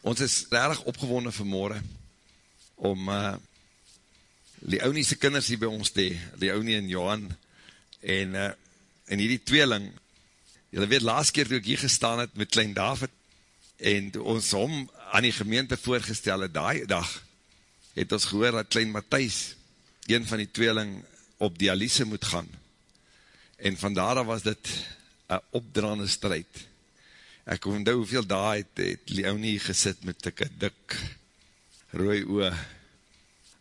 Ons is erg opgewonde vanmorgen om uh, Leonie se kinders hier by ons te, Leonie en Johan, en, uh, en hierdie tweeling, julle weet, laatst keer toe ek hier gestaan het met klein David, en ons hom aan die gemeente voorgestel het, daai dag, het ons gehoor dat klein Matthijs, een van die tweeling, op dialyse moet gaan, en vandaar was dit een opdraande strijd, ek onthou hoeveel daai het, het Leonie gesit met tyke dik rooi oe,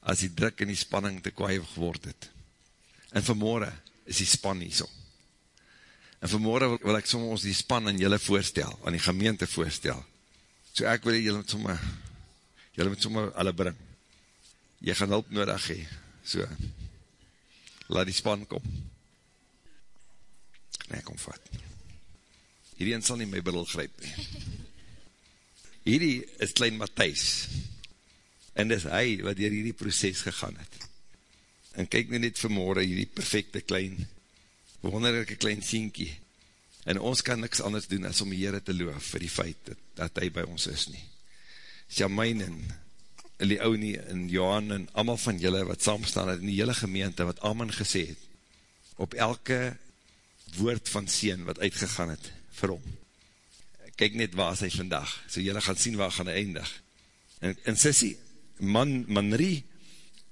as die druk en die spanning te kwaai geword het. En vanmorgen is die span nie so. En vanmorgen wil, wil ek soms ons die span aan julle voorstel, aan die gemeente voorstel. So ek wil julle met somme, julle met somme alle bring. Jy gaan hulp nodig hee. So, laat die span kom. Nee, kom vat hierdie een sal nie my biddel grijp nie. Hierdie is klein Matthijs, en dis hy wat dier hierdie proces gegaan het. En kyk nou net vanmorgen hierdie perfecte klein, wonderlijke klein sienkie, en ons kan niks anders doen as om die Heere te loof vir die feit dat, dat hy by ons is nie. Sjamein en Leonie en Johan en allemaal van julle wat saamstaan het in die hele gemeente wat Amen gesê het, op elke woord van sien wat uitgegaan het, vir hom. Kyk net waar is hy vandag, so jylle gaan sien waar gaan hy eindig. En, en sissie, man, manrie,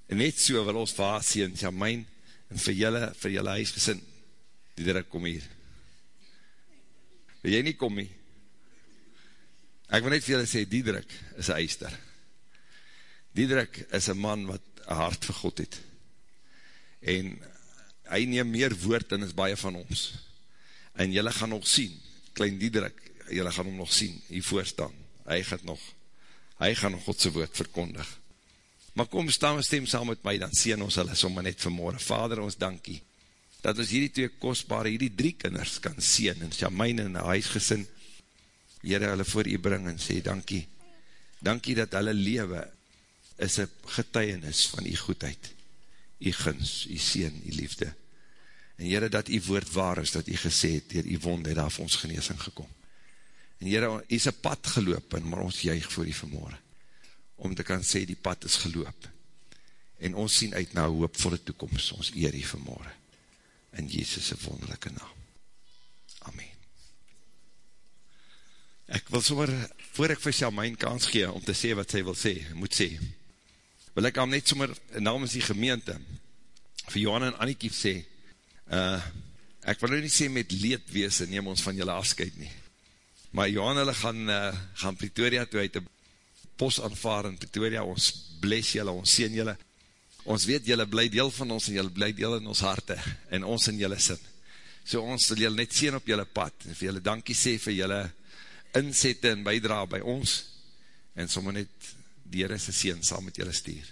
net so wil ons waar sien, ja myn, en vir jylle, vir jylle huisgesin, die druk kom hier. Wil jy nie kom nie? Ek wil net vir jylle sê, die druk is een eister. Die druk is een man wat een hart vir God het. En hy neem meer woord dan is baie van ons. En jylle gaan nog sien, klein Diederik, jylle gaan hom nog sien, hier voorstaan, hy gaat nog, hy gaan nog Godse woord verkondig. Maar kom, staan we stem saam met my, dan sien ons hulle sommer net vanmorgen. Vader, ons dankie, dat ons hierdie twee kostbare, hierdie drie kinders kan sien, en Jamijn en huisgesin, Heere, hulle voor u bring en sê, dankie, dankie dat hulle lewe is een getuienis van die goedheid, die guns, die sien, die liefde, En Heere, dat die woord waar is, dat die gesê het, dier die wonde, daar vir ons geneesing gekom. En Heere, hy is een pad geloop, en maar ons juig voor die vanmorgen, om te kan sê, die pad is geloop. En ons sien uit na hoopvolle toekomst, ons eer die vanmorgen. In Jezus' wonderlijke naam. Amen. Ek wil sommer, voor ek vir sy mijn kans gee, om te sê wat sy wil sê, moet sê, wil ek al net sommer, namens die gemeente, vir Johan en Annikief sê, uh, ek wil nou nie sê met leed wees en neem ons van julle afskuit nie. Maar Johan hulle gaan, uh, gaan Pretoria toe uit die pos aanvaar in Pretoria, ons bless julle, ons sien julle, ons weet julle bly deel van ons en julle bly deel in ons harte en ons in julle sin. So ons wil julle net sien op julle pad en vir julle dankie sê vir julle inzette en bijdra by ons en sommer net die Heere sy sien saam met julle stuur.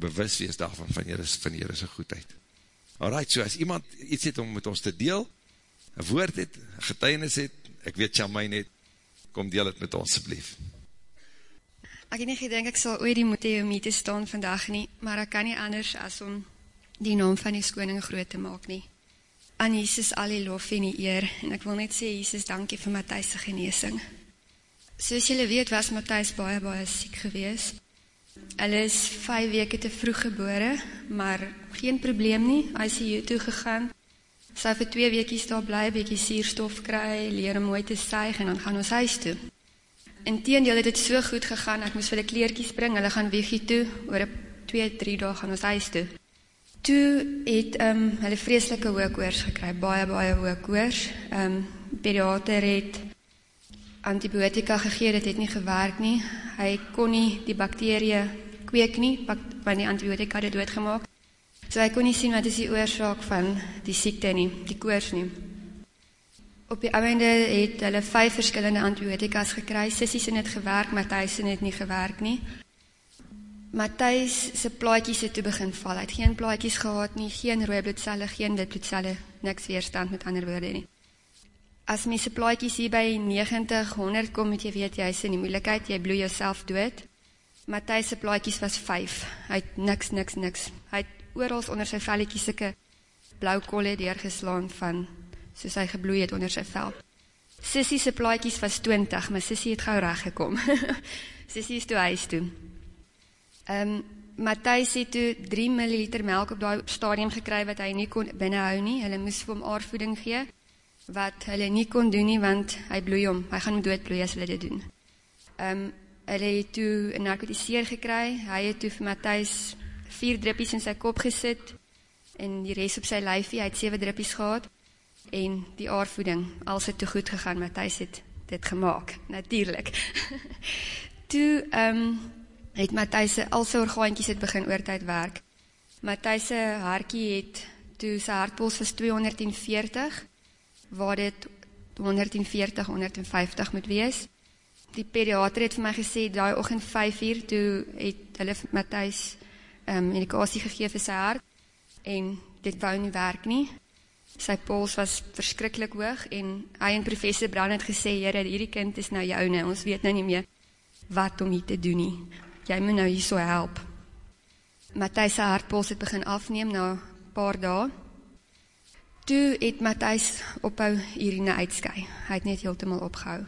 Bewus wees daarvan van julle, van julle sy goedheid. Alright, so as iemand iets het om met ons te deel, een woord het, een getuinis het, ek weet Jamai net, kom deel het met ons, sublief. Ek het nie gedink ek sal ooit die moet hee om hier te staan vandag nie, maar ek kan nie anders as om die naam van die skoning groot te maak nie. Aan Jesus al die lof en die eer, en ek wil net sê, Jesus, dankie vir Matthijs' geneesing. Soos julle weet, was Matthijs baie, baie siek gewees, Hulle is 5 weke te vroeg gebore, maar geen probleem nie. Hier toe gegaan. Sy vir 2 weekies daar bly, bietjie suurstof kry, leer om mooi te suig en dan gaan ons huis toe. Inteendeel het dit so goed gegaan, ek moes vir hulle kleertjies bring. Hulle gaan weggie toe oor 2, 3 dae gaan ons huis toe. Toe het ehm um, hulle vreeslike hoë koors gekry, baie baie hoë koors. Ehm um, pediater het antibiotika gegee, dit het nie gewerk nie. Hy kon nie die bakterie kweek nie, want die antibiotika het dit doodgemaak. So hy kon nie sien wat is die oorsaak van die siekte nie, die koors nie. Op die einde het hulle vyf verskillende antibiotikas gekry. Sissies het dit gewerk, Matthys het dit nie gewerk nie. Matthys se plaatjies het toe begin val. Hy het geen plaatjies gehad nie, geen rooi bloedselle, geen wit bloedselle, niks weerstand met ander woorde nie as my se plaatjies hier by 90, 100 kom, moet jy weet, jy is in die moeilikheid, jy bloe jouself dood. Matthijs se plaatjies was 5, hy het niks, niks, niks. Hy het oorals onder sy velletjies sikke blauw kolle deurgeslaan van, soos hy gebloei het onder sy vel. Sissie se plaatjies was 20, maar Sissie het gou reggekom. Sissie is toe huis toe. Ehm um, Matthys het toe 3 ml melk op daai stadium gekry wat hy nie kon binnehou nie. Hulle moes vir hom aarvoeding gee wat hulle nie kon doen nie want hy bloei hom. Hy gaan dood bloei as hulle dit doen. Ehm um, hulle het toe 'n narkotiseer gekry. Hy het toe vir Matthys 4 druppies in sy kop gesit en die res op sy lyfie. Hy het 7 druppies gehad en die aarvoeding. Alles het toe goed gegaan. Matthys het dit gemaak. Natuurlik. toe ehm um, het Matthys se al sy orgaantjies het begin oortyd werk. Matthys se hartjie het toe sy hartpuls was 240 waar dit 140 150 moet wees. Die pediater het vir my gesê daai oggend 5uur toe het hulle vir Matthys ehm um, medikasie gegee vir sy hart en dit wou nie werk nie. Sy puls was verskriklik hoog en hy en professor Brand het gesê, "Here, hierdie kind is nou joune. Ons weet nou nie meer wat om hier te doen nie. Jy moet nou hierso help." Matthys se hartpuls het begin afneem na paar dae. Toe het Matthys ophou urine uitskei. Hy het net heeltemal opgehou.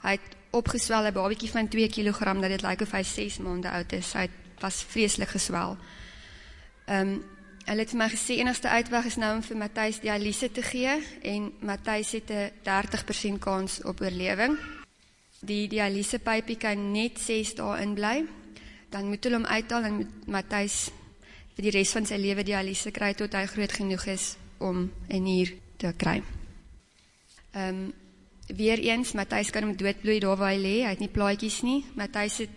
Hy het opgeswel 'n babatjie van 2 kg dat dit lyk of hy 6 maande oud is. Hy was vreeslik geswel. Ehm um, hulle het vir my gesê enigste uitweg is nou om vir Matthys dialyse te gee en Matthys het 'n 30% kans op oorlewing. Die dialyse pypie kan net 6 dae inbly. Dan moet hulle hom uithaal en Matthys vir die res van sy lewe dialyse kry tot hy groot genoeg is om 'n nier te kry. Um, weer eens Matthys kan hom doodbloei daar waar hy lê. Hy het nie plaatjies nie. Matthys het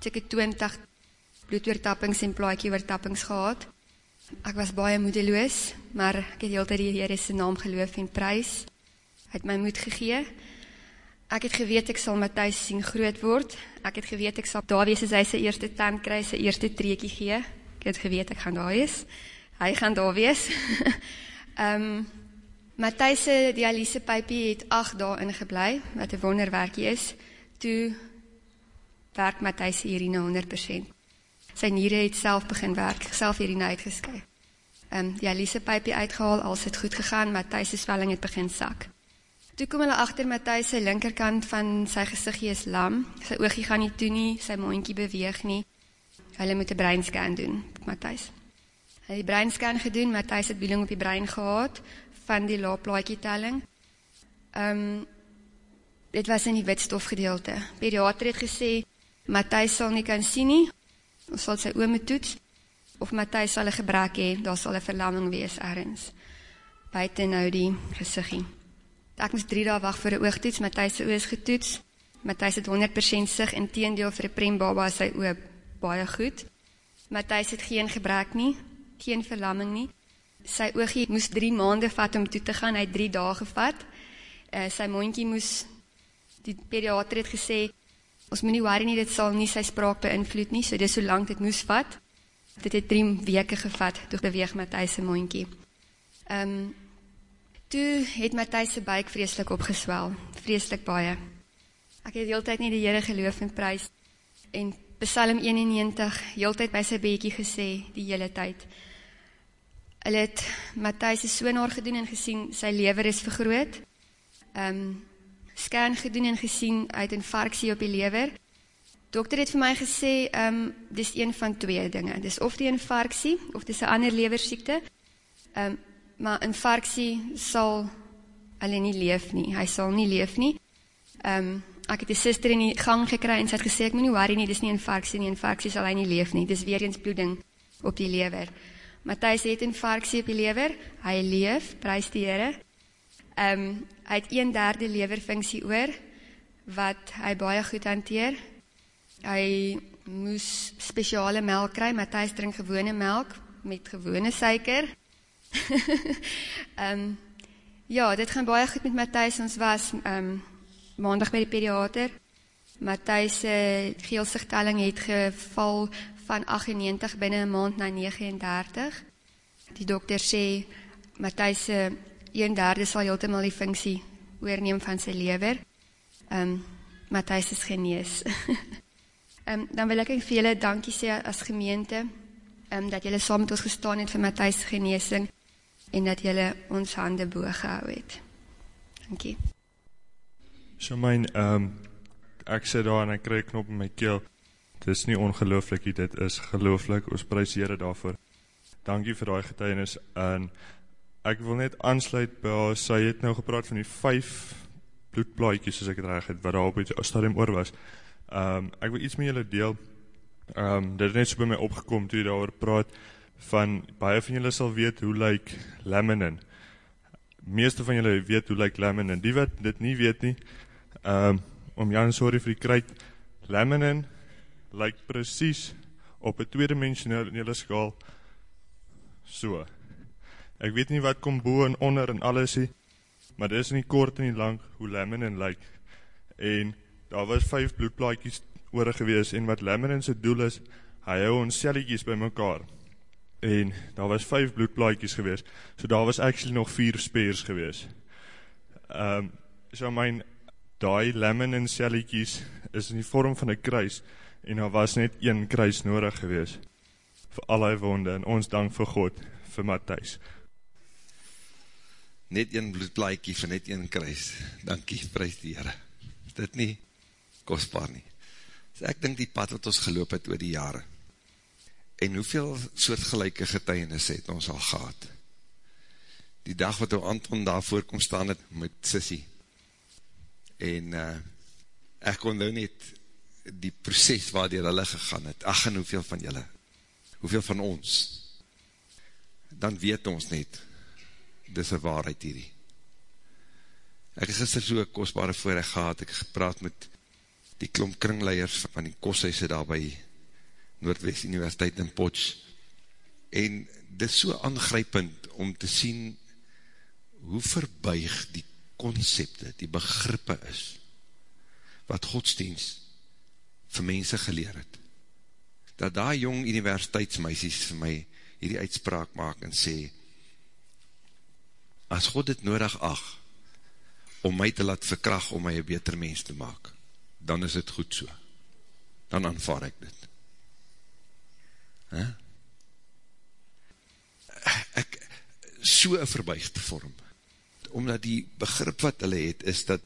seker 20 bloedoortappings en plaatjie oortappings gehad. Ek was baie moedeloos, maar ek het heeltyd die Here se naam geloof en prys. Hy het my moed gegee. Ek het geweet ek sal Matthys sien groot word. Ek het geweet ek sal daar wees as hy sy eerste tand kry, sy eerste treetjie gee. Ek het geweet ek gaan daar wees. Hy gaan daar wees. Ehm um, Matthys se dialysepypie het 8 dae ingebly, wat 'n wonderwerkie is. Toe werk Matthys se urine 100%. Sy niere het self begin werk, self urine uitgeskei. Ehm um, dialysepypie uitgehaal, alles het goed gegaan, Matthys se swelling het begin sak. Toe kom hulle agter Matthys se linkerkant van sy gesiggie is lam. Sy oogie gaan nie toe nie, sy mondjie beweeg nie. Hulle moet 'n breinscan doen, Matthys. Hy het die breinscan gedoen, Matthys het bloeding op die brein gehad van die laaplaatjie telling. Ehm um, dit was in die witstof gedeelte. Pediater het gesê Matthys sal nie kan sien nie. Ons sal sy oë moet toets of Matthys sal 'n gebrek hê, daar sal 'n verlamming wees ergens. Buite nou die gesiggie. Ek moes 3 dae wag vir 'n oogtoets. Matthys se oë is getoets. Matthys het 100% sig inteendeel vir 'n prem baba sy oë baie goed. Matthys het geen gebrek nie geen verlamming nie. Sy oogie moes 3 maande vat om toe te gaan, hy het 3 dae gevat. Uh, sy mondjie moes die pediater het gesê ons moenie worry nie, dit sal nie sy spraak beïnvloed nie, so dis so lank dit moes vat. Dit het 3 weke gevat toe beweeg Matthys se mondjie. Ehm um, toe het Matthys se buik vreeslik opgeswel, vreeslik baie. Ek het heeltyd nie die Here geloof en prys en Psalm 91 heeltyd by sy bedjie gesê die hele tyd. Hulle het Matthys se sonaar gedoen en gesien sy lewer is vergroot. Ehm um, scan gedoen en gesien uit 'n infarksie op die lewer. Dokter het vir my gesê ehm um, dis een van twee dinge. Dis of die infarksie of dis 'n ander lewersiekte. Ehm um, maar infarksie sal hulle nie leef nie. Hy sal nie leef nie. Ehm um, ek het 'n suster in die gang gekry en sy het gesê ek moenie worry nie, dis nie 'n infarksie nie, 'n infarksie sal hy nie leef nie. Dis weer eens bloeding op die lewer. Matthys het 'n infarksie op die lewer. Hy leef, prys die Here. Ehm um, hy het 1/3 lewerfunksie oor wat hy baie goed hanteer. Hy moes spesiale melk kry. Matthys drink gewone melk met gewone suiker. Ehm um, ja, dit gaan baie goed met Matthys. Ons was ehm um, maandag by die pediater. Matthys se geelsigtelling het geval van 98 binne 'n maand na 39. Die dokter sê Matthys se 1/3 sal heeltemal die funksie oorneem van sy lewer. Ehm um, Matthys is genees. Ehm um, dan wil ek vir julle dankie sê as gemeente ehm um, dat julle saam met ons gestaan het vir Matthys se genesing en dat julle ons hande bo gehou het. Dankie. Charmaine, um, ek sê daar en ek krijg knop in my keel, dit is nie ongelooflik, dit is gelooflik, ons prijs Heere daarvoor. Dankie vir die getuienis, en ek wil net aansluit by haar, sy het nou gepraat van die vijf bloedplaaikies, soos ek het reg het, wat daar op die stadium oor was. Um, ek wil iets met julle deel, um, dit het net so by my opgekom, toe jy daar praat, van, baie van julle sal weet, hoe lyk laminin. Meeste van julle weet, hoe lyk laminin. Die wat dit nie weet nie, um, om Jan, sorry vir die kruid, laminin lyk precies op een tweedimensionele skaal so. Ek weet nie wat kom boe en onder en alles nie, maar dit is nie kort en nie lang hoe laminin lyk. En daar was vijf bloedplaatjies oor gewees en wat laminin sy doel is, hy hou ons celliekies by mekaar. En daar was vijf bloedplaatjies gewees, so daar was actually nog vier speers gewees. Um, so myn daai laminin celliekies is in die vorm van 'n kruis en daar was net een kruis nodig gewees vir al die wonde en ons dank vir God vir Matthys. Net een bloedplaatjie vir net een kruis. Dankie, prys die Here. Is dit nie kosbaar nie? So ek dink die pad wat ons geloop het oor die jare. En hoeveel soortgelyke getuienis het ons al gehad? Die dag wat ou Anton daar voorkom staan het met Sissy en uh, ek kon nou net die proces waardoor hulle gegaan het, ach en hoeveel van julle, hoeveel van ons, dan weet ons net, dis een waarheid hierdie. Ek het gister so kostbare voorrecht gehad, ek het gepraat met die klomp kringleiers van die kosthuise daar by Noordwest Universiteit in Potsch, en dit is so aangrypend om te sien hoe verbuig die concepte, die begrippe is, wat godsdienst vir mense geleer het. Dat daar jong universiteitsmeisies vir my hierdie uitspraak maak en sê, as God het nodig ag, om my te laat verkrag om my een beter mens te maak, dan is het goed so. Dan aanvaar ek dit. Huh? Ek, so een verbuigde vorm, omdat die begrip wat hulle het, is dat,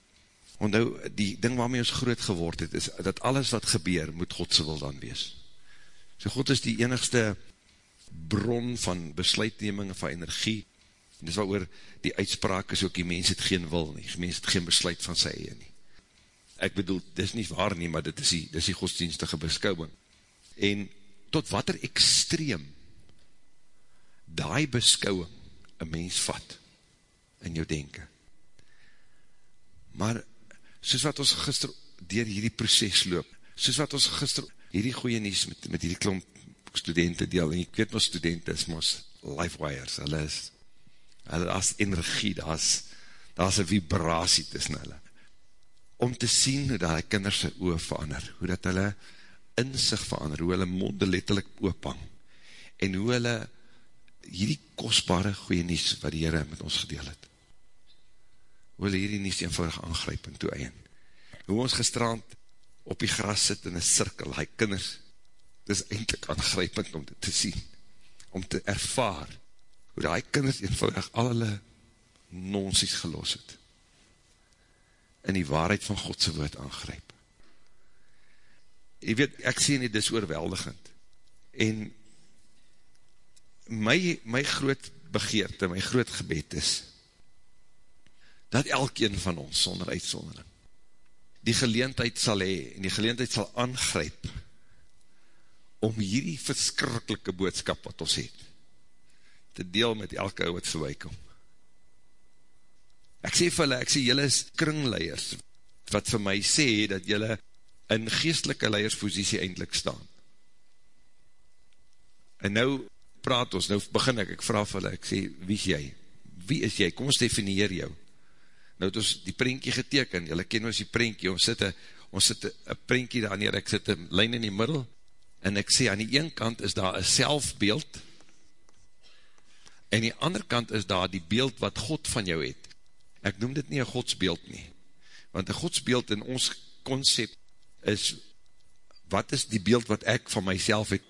onthou, die ding waarmee ons groot geword het, is dat alles wat gebeur, moet Godse wil dan wees. So God is die enigste bron van besluitneming, van energie, en dis wat oor die uitspraak is ook, die mens het geen wil nie, die mens het geen besluit van sy eie nie. Ek bedoel, dit is nie waar nie, maar dit is die, dit is die godsdienstige beskouwing. En tot wat er extreem, die beskouwing, een mens vat, in jou denken. Maar, soos wat ons gister dier hierdie proces loop, soos wat ons gister hierdie goeie nies met, met hierdie klomp studenten deel, en ek weet my studenten is mos life wires, hulle is, hulle as energie, daar is, daar is een vibratie tussen hulle, om te sien hoe die kinderse oor verander, hoe dat hulle in sig verander, hoe hulle monde letterlijk oopang, en hoe hulle hierdie kostbare goeie nies wat die Heere met ons gedeel het, hulle hierdie nies eenvoudig aangryp en toe eien. Hoe ons gestrand op die gras sit in een cirkel, hy kinders, dit is eindelijk aangrypend om dit te sien, om te ervaar, hoe die kinders eenvoudig al hulle nonsies gelos het, in die waarheid van Godse woord aangryp. Jy weet, ek nie, dit is oorweldigend, en my, my groot begeerte, my groot gebed is, dat elkeen van ons, sonder uitsondering, die geleentheid sal hee, en die geleentheid sal aangryp, om hierdie verskrikkelike boodskap wat ons het, te deel met elke ou wat voorbij kom. Ek sê vir hulle, ek sê, julle is kringleiers, wat vir my sê, dat julle in geestelike leierspositie eindelijk staan. En nou praat ons, nou begin ek, ek vraag vir hulle, ek sê, wie is jy? Wie is jy? Kom ons definieer jou nou het ons die prentjie geteken, jylle ken ons die prentjie, ons sit een prentjie daar neer, ek sit een lijn in die middel, en ek sê, aan die een kant is daar een selfbeeld, en die ander kant is daar die beeld wat God van jou het. Ek noem dit nie een godsbeeld nie, want een godsbeeld in ons concept is, wat is die beeld wat ek van myself het,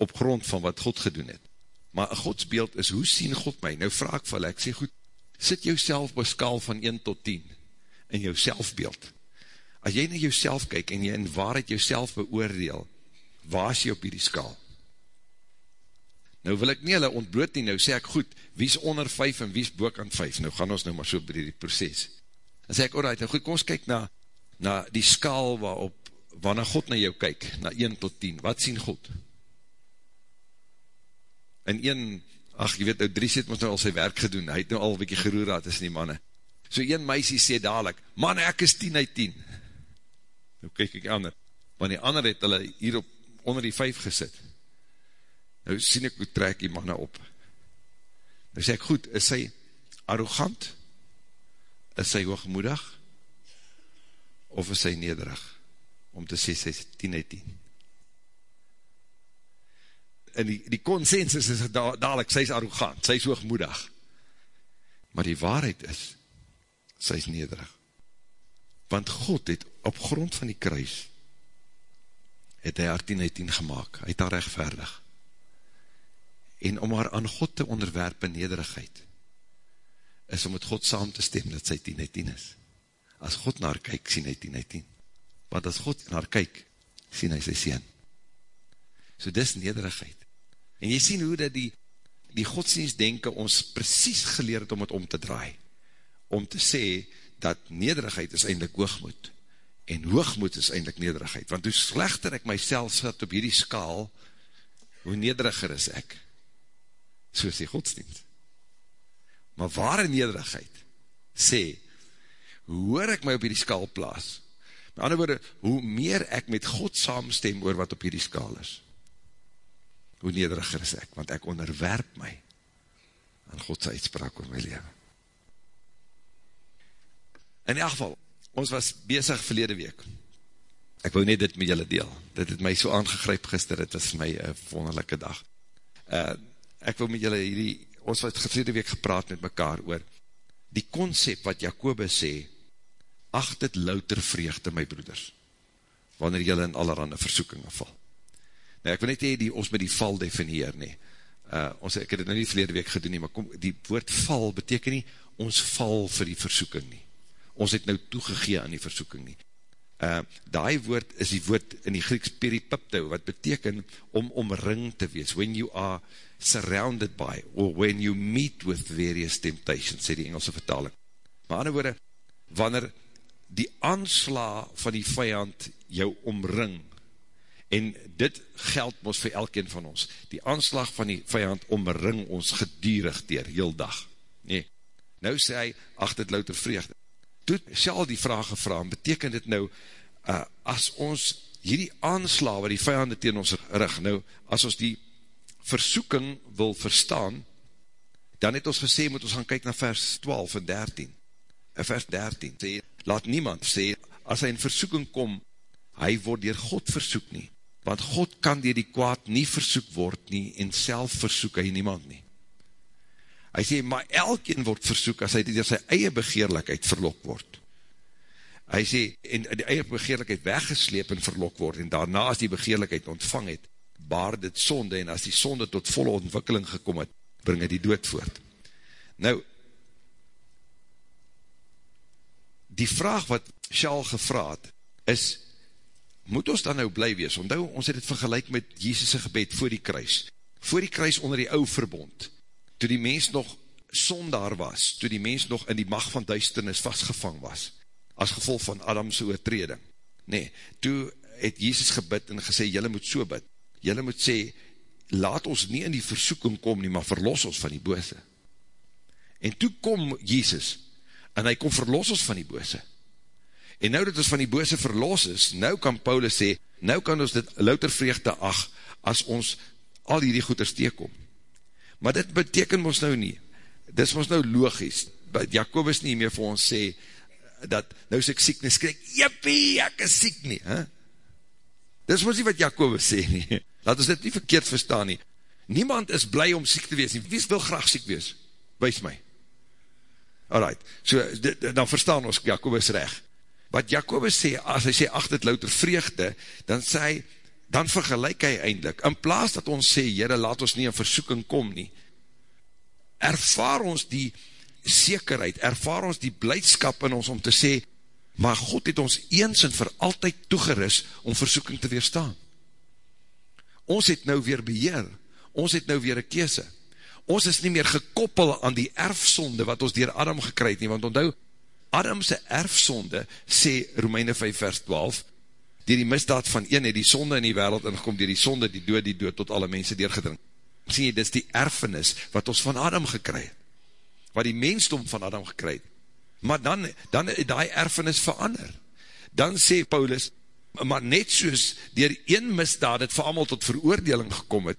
op grond van wat God gedoen het. Maar een godsbeeld is, hoe sien God my? Nou vraag vir hulle, ek sê goed, sit jou self by skaal van 1 tot 10 in jou selfbeeld. as jy na jouself kyk en jy in waarheid jouself beoordeel, waar is jy op hierdie skaal? Nou wil ek nie hulle ontbloot nie, nou sê ek goed, wie is onder 5 en wie is boek aan 5? Nou gaan ons nou maar so by die proces. Dan sê ek, alright, nou goed, kom ons kyk na, na die skaal waarop, waarna God na jou kyk, na 1 tot 10, wat sien God? 1, ach, jy weet, nou 3 sê het ons nou al sy werk gedoen, hy het nou al een bykie geroer raad tussen die manne. So een meisie sê dadelijk, man, ek is 10 uit 10. Nou kyk ek ander, want die ander het hulle hier op, onder die 5 gesit. Nou sien ek hoe trek die manne op. Nou sê ek, goed, is sy arrogant? Is sy hoogmoedig? Of is sy nederig? Om te sê, sy is 10 uit 10. Die, die consensus is da, dadelijk, sy is arrogant, sy is hoogmoedig. Maar die waarheid is, sy is nederig. Want God het op grond van die kruis, het hy haar 10 uit 10 gemaakt, hy het haar rechtvaardig. En om haar aan God te onderwerp in nederigheid, is om met God saam te stem, dat sy 10 uit 10 is. As God naar kyk, sien hy 10 uit 10. Want as God naar kyk, sien hy sy sien. So dis nederigheid. En jy sien hoe dat die, die godsdienst denken ons precies geleerd het om het om te draai. Om te sê, dat nederigheid is eindelijk hoogmoed. En hoogmoed is eindelijk nederigheid. Want hoe slechter ek myself sit op hierdie skaal, hoe nederiger is ek. So is die godsdienst. Maar ware nederigheid sê, hoe hoor ek my op hierdie skaal plaas? Met ander woorde, hoe meer ek met God saamstem oor wat op hierdie skaal is, hoe nederiger is ek, want ek onderwerp my aan Godse uitspraak oor my leven. In elk geval, ons was bezig verlede week. Ek wou net dit met julle deel. Dit het my so aangegryp gister, het was my uh, wonderlijke dag. Uh, ek wil met julle hierdie, ons was verlede week gepraat met mekaar oor die concept wat Jacobus sê, acht het louter vreugde, my broeders, wanneer julle in allerhande versoekingen val. Nou, ek wil net hee die ons met die val definieer, nie. Uh, ons, ek het het nou nie verlede week gedoen nie, maar kom, die woord val beteken nie, ons val vir die versoeking nie ons het nou toegegee aan die versoeking nie. Uh, daai woord is die woord in die Grieks peripipto, wat beteken om omring te wees, when you are surrounded by, or when you meet with various temptations, sê die Engelse vertaling. Maar ander woorde, wanneer die aansla van die vijand jou omring, en dit geld ons vir elkeen van ons, die aanslag van die vijand omring ons gedierig dier, heel dag. Nee, nou sê hy, ach dit louter vreugde. Toe Sjaal die vraag gevraag, beteken dit nou, uh, as ons hierdie aansla wat die vijande tegen ons rig, nou, as ons die versoeking wil verstaan, dan het ons gesê, moet ons gaan kyk na vers 12 en 13, en vers 13, sê, laat niemand sê, as hy in versoeking kom, hy word dier God versoek nie, want God kan dier die kwaad nie versoek word nie, en self versoek hy niemand nie. Hy sê, maar elkeen word versoek as hy door sy eie begeerlikheid verlok word. Hy sê, en die eie begeerlikheid weggesleep en verlok word, en daarna as die begeerlikheid ontvang het, baar dit sonde, en as die sonde tot volle ontwikkeling gekom het, bring hy die dood voort. Nou, die vraag wat Sjaal gevraad, is, moet ons dan nou bly wees? Ondou, ons het het vergelijk met Jesus' gebed voor die kruis. Voor die kruis onder die ou verbond, toe die mens nog sondaar was, toe die mens nog in die macht van duisternis vastgevang was, as gevolg van Adamse oortreding. Nee, toe het Jezus gebid en gesê, jylle moet so bid, jylle moet sê, laat ons nie in die versoeking kom nie, maar verlos ons van die bose. En toe kom Jezus, en hy kom verlos ons van die bose. En nou dat ons van die bose verlos is, nou kan Paulus sê, nou kan ons dit louter vreugde ag, as ons al hierdie goeders teekom. Maar dit beteken ons nou nie. Dit is ons nou logisch. Jacobus nie meer vir ons sê, dat nou is ek siek, en skrik, jippie, ek is siek nie. He? Dit is ons nie wat Jacobus sê nie. Laat ons dit nie verkeerd verstaan nie. Niemand is blij om siek te wees nie. Wie wil graag siek wees? Wees my. Alright, so dit, dan verstaan ons Jacobus recht. Wat Jacobus sê, as hy sê, ach dit louter vreugde, dan sê hy, dan vergelijk hy eindelijk, in plaas dat ons sê, jyre, laat ons nie in versoeking kom nie, ervaar ons die zekerheid, ervaar ons die blijdskap in ons om te sê, maar God het ons eens en vir altyd toegeris om versoeking te weerstaan. Ons het nou weer beheer, ons het nou weer een kese. Ons is nie meer gekoppel aan die erfsonde wat ons dier Adam gekry het nie, want onthou, Adamse erfsonde, sê Romeine 5 vers 12, dier die misdaad van een het die sonde in die wereld ingekom, dier die sonde, die dood, die dood, tot alle mense deurgedring. Sien jy, dit is die erfenis wat ons van Adam gekry het, wat die mensdom van Adam gekry het. Maar dan, dan het die erfenis verander. Dan sê Paulus, maar net soos dier een misdaad het vir allemaal tot veroordeling gekom het,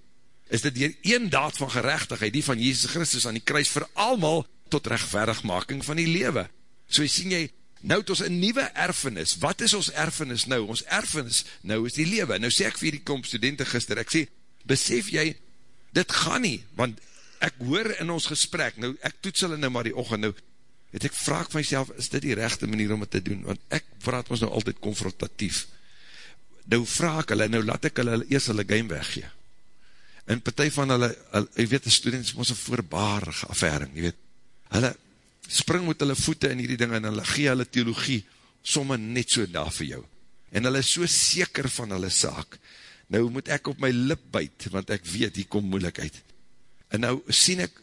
is dit dier een daad van gerechtigheid, die van Jezus Christus aan die kruis, vir allemaal tot rechtverigmaking van die lewe. So sien jy, nou het ons een nieuwe erfenis. Wat is ons erfenis nou? Ons erfenis nou is die lewe. Nou sê ek vir die kom studenten gister, ek sê, besef jy, dit gaan nie, want ek hoor in ons gesprek, nou ek toets hulle nou maar die ochend, nou het ek vraag van myself, is dit die rechte manier om het te doen? Want ek praat ons nou altyd confrontatief. Nou vraag hulle, nou laat ek hulle eers hulle game weggee. En partij van hulle, hulle jy weet, die students is een voorbarige affaring, jy weet, hulle, spring met hulle voete in hierdie ding en hulle gee hulle theologie somme net so daar vir jou. En hulle is so seker van hulle saak. Nou moet ek op my lip byt, want ek weet, hier kom moeilikheid. En nou sien ek,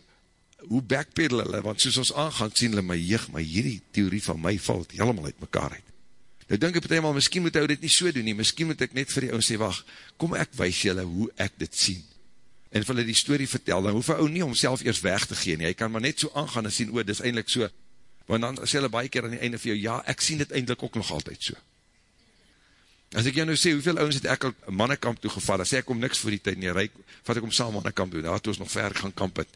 hoe backpedal hulle, want soos ons aangaan, sien hulle my jeug, maar hierdie theorie van my valt helemaal uit mekaar uit. Nou denk ek partij maar, miskien moet hy dit nie so doen nie, miskien moet ek net vir die ouwe sê, wacht, kom ek wees julle hoe ek dit sien en vir hulle die story vertel, dan hoef hy ook nie om self eers weg te gee nie, hy kan maar net so aangaan en sien, o, dit is eindelijk so, want dan sê hulle baie keer aan die einde vir jou, ja, ek sien dit eindelijk ook nog altyd so. As ek jou nou sê, hoeveel ouwens het ek al mannekamp toegeval, dan sê ek om niks voor die tyd nie, reik, vat ek om saam mannekamp doen, daar het ons nog ver gaan kamp het,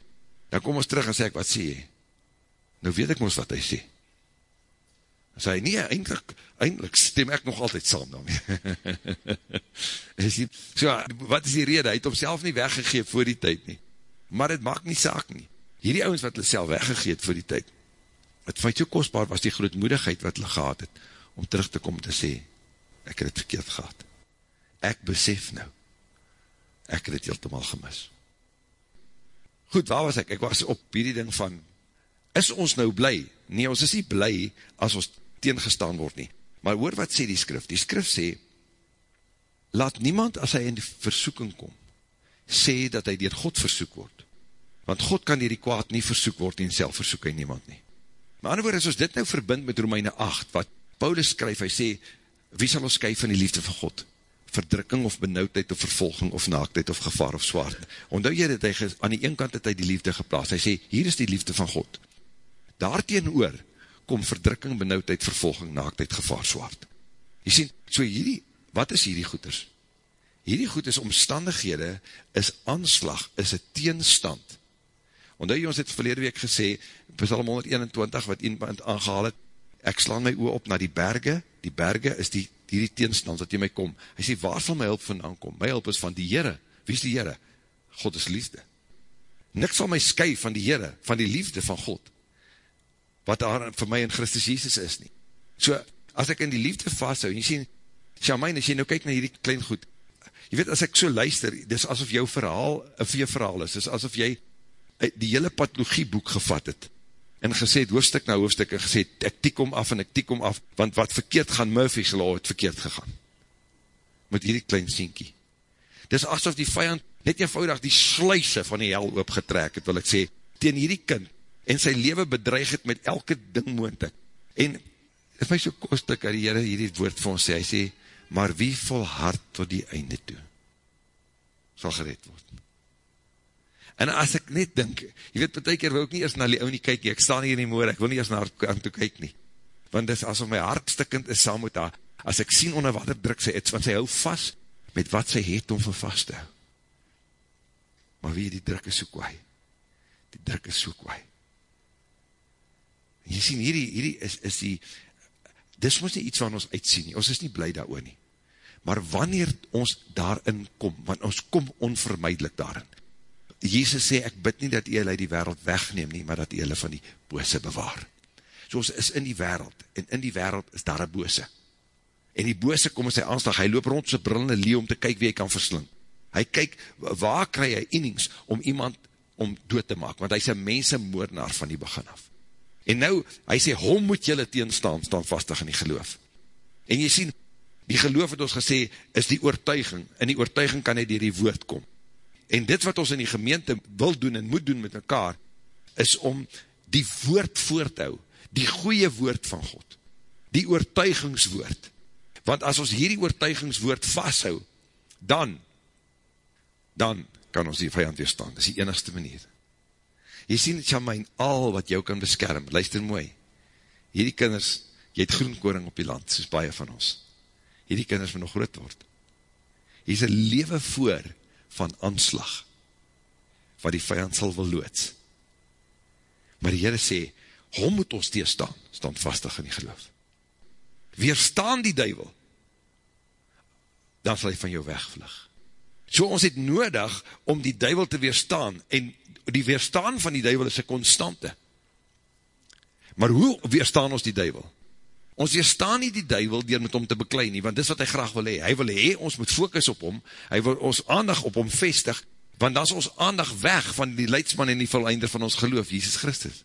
dan kom ons terug en sê ek, wat sê jy? Nou weet ek ons wat hy sê. Sê hy, nee, eindelijk, eindelijk stem ek nog altyd saam daarmee. so, wat is die rede? Hy het homself nie weggegeef voor die tyd nie. Maar het maak nie saak nie. Hierdie ouwens wat hulle self weggegeet voor die tyd, het van so kostbaar was die grootmoedigheid wat hulle gehad het, om terug te kom te sê, ek het het verkeerd gehad. Ek besef nou, ek het het heeltemaal gemis. Goed, waar was ek? Ek was op hierdie ding van, is ons nou bly? Nee, ons is nie bly as ons teengestaan word nie. Maar hoor wat sê die skrif? Die skrif sê, laat niemand as hy in die versoeking kom, sê dat hy dier God versoek word. Want God kan dier die kwaad nie versoek word en self versoek hy niemand nie. Maar ander woord, as ons dit nou verbind met Romeine 8, wat Paulus skryf, hy sê, wie sal ons kyk van die liefde van God? Verdrukking of benauwdheid of vervolging of naaktheid of gevaar of zwaard. Ondou jy dat hy, aan die een kant het hy die liefde geplaas, hy sê, hier is die liefde van God. Daarteen oor, kom verdrukking, benauwdheid, vervolging, naaktheid, gevaar, zwaard. Jy sien, so hierdie, wat is hierdie goeders? Hierdie goeders omstandighede is aanslag, is een teenstand. Want jy ons het verlede week gesê, Psalm 121, wat iemand aangehaal het, ek slaan my oor op na die berge, die berge is die, die teenstand wat jy my kom. Hy sê, waar sal my hulp vandaan kom? My hulp is van die Heere. Wie is die Heere? God is liefde. Niks sal my sky van die Heere, van die liefde van God wat daar vir my in Christus Jesus is nie. So, as ek in die liefde vasthou, en jy sien, Charmaine, as jy nou kyk na hierdie klein goed, jy weet, as ek so luister, dis asof jou verhaal, een vee verhaal is, dis asof jy die hele pathologieboek gevat het, en gesê het, hoofdstuk na hoofdstuk, en gesê het, ek tiek om af, en ek tiek om af, want wat verkeerd gaan, Murphy's law het verkeerd gegaan, met hierdie klein sienkie. Dis asof die vijand, net eenvoudig, die sluise van die hel opgetrek het, wil ek sê, teen hierdie kind, en sy leven bedreig het met elke ding moontek. En het my so kostek dat die Heere hierdie woord vir ons sê, hy sê, maar wie volhard tot die einde toe, sal gered word. En as ek net dink, jy weet, per keer wil ek nie eers na die ou nie kyk, ek staan hier in die moor, ek wil nie eers na haar toe kyk nie, want dis asof my hart stikkend is saam met haar, as ek sien onder wat er druk sy het, want sy hou vast met wat sy het om vir vast te hou. Maar wie, die druk is so kwaai. Die druk is so kwaai. Jy sien, hierdie, hierdie is, is die, dis ons nie iets van ons uitsien nie, ons is nie blij daar nie. Maar wanneer ons daarin kom, want ons kom onvermijdelik daarin. Jezus sê, ek bid nie dat jy hulle die wereld wegneem nie, maar dat jy hulle van die bose bewaar. So ons is in die wereld, en in die wereld is daar een bose. En die bose kom in sy aanslag, hy loop rond sy brillende lee om te kyk wie hy kan versling. Hy kyk, waar kry hy enings om iemand om dood te maak, want hy is een mense moordenaar van die begin af. En nou, hy sê, hom moet jylle teenstaan, staan vastig in die geloof. En jy sien, die geloof het ons gesê, is die oortuiging, en die oortuiging kan hy dier die woord kom. En dit wat ons in die gemeente wil doen en moet doen met mekaar, is om die woord voorthou, die goeie woord van God, die oortuigingswoord. Want as ons hierdie oortuigingswoord vasthou, dan, dan kan ons die vijand weerstaan. Dit is die enigste manier. Jy sien, Shamain, al wat jou kan beskerm, luister mooi, hierdie kinders, jy het groenkoring op die land, soos baie van ons. Hierdie kinders moet nog groot word. Hier is een lewe voor van aanslag, wat die vijand sal wil loods. Maar die Heere sê, hom moet ons teestaan, stand vastig in die geloof. Weerstaan die duivel, dan sal hy van jou wegvlug. So ons het nodig om die duivel te weerstaan, en die weerstaan van die duivel is een constante. Maar hoe weerstaan ons die duivel? Ons weerstaan nie die duivel dier met hom te beklein nie, want dis wat hy graag wil hee. Hy wil hee, ons moet focus op hom, hy wil ons aandag op hom vestig, want dan is ons aandag weg van die leidsman en die voleinder van ons geloof, Jesus Christus.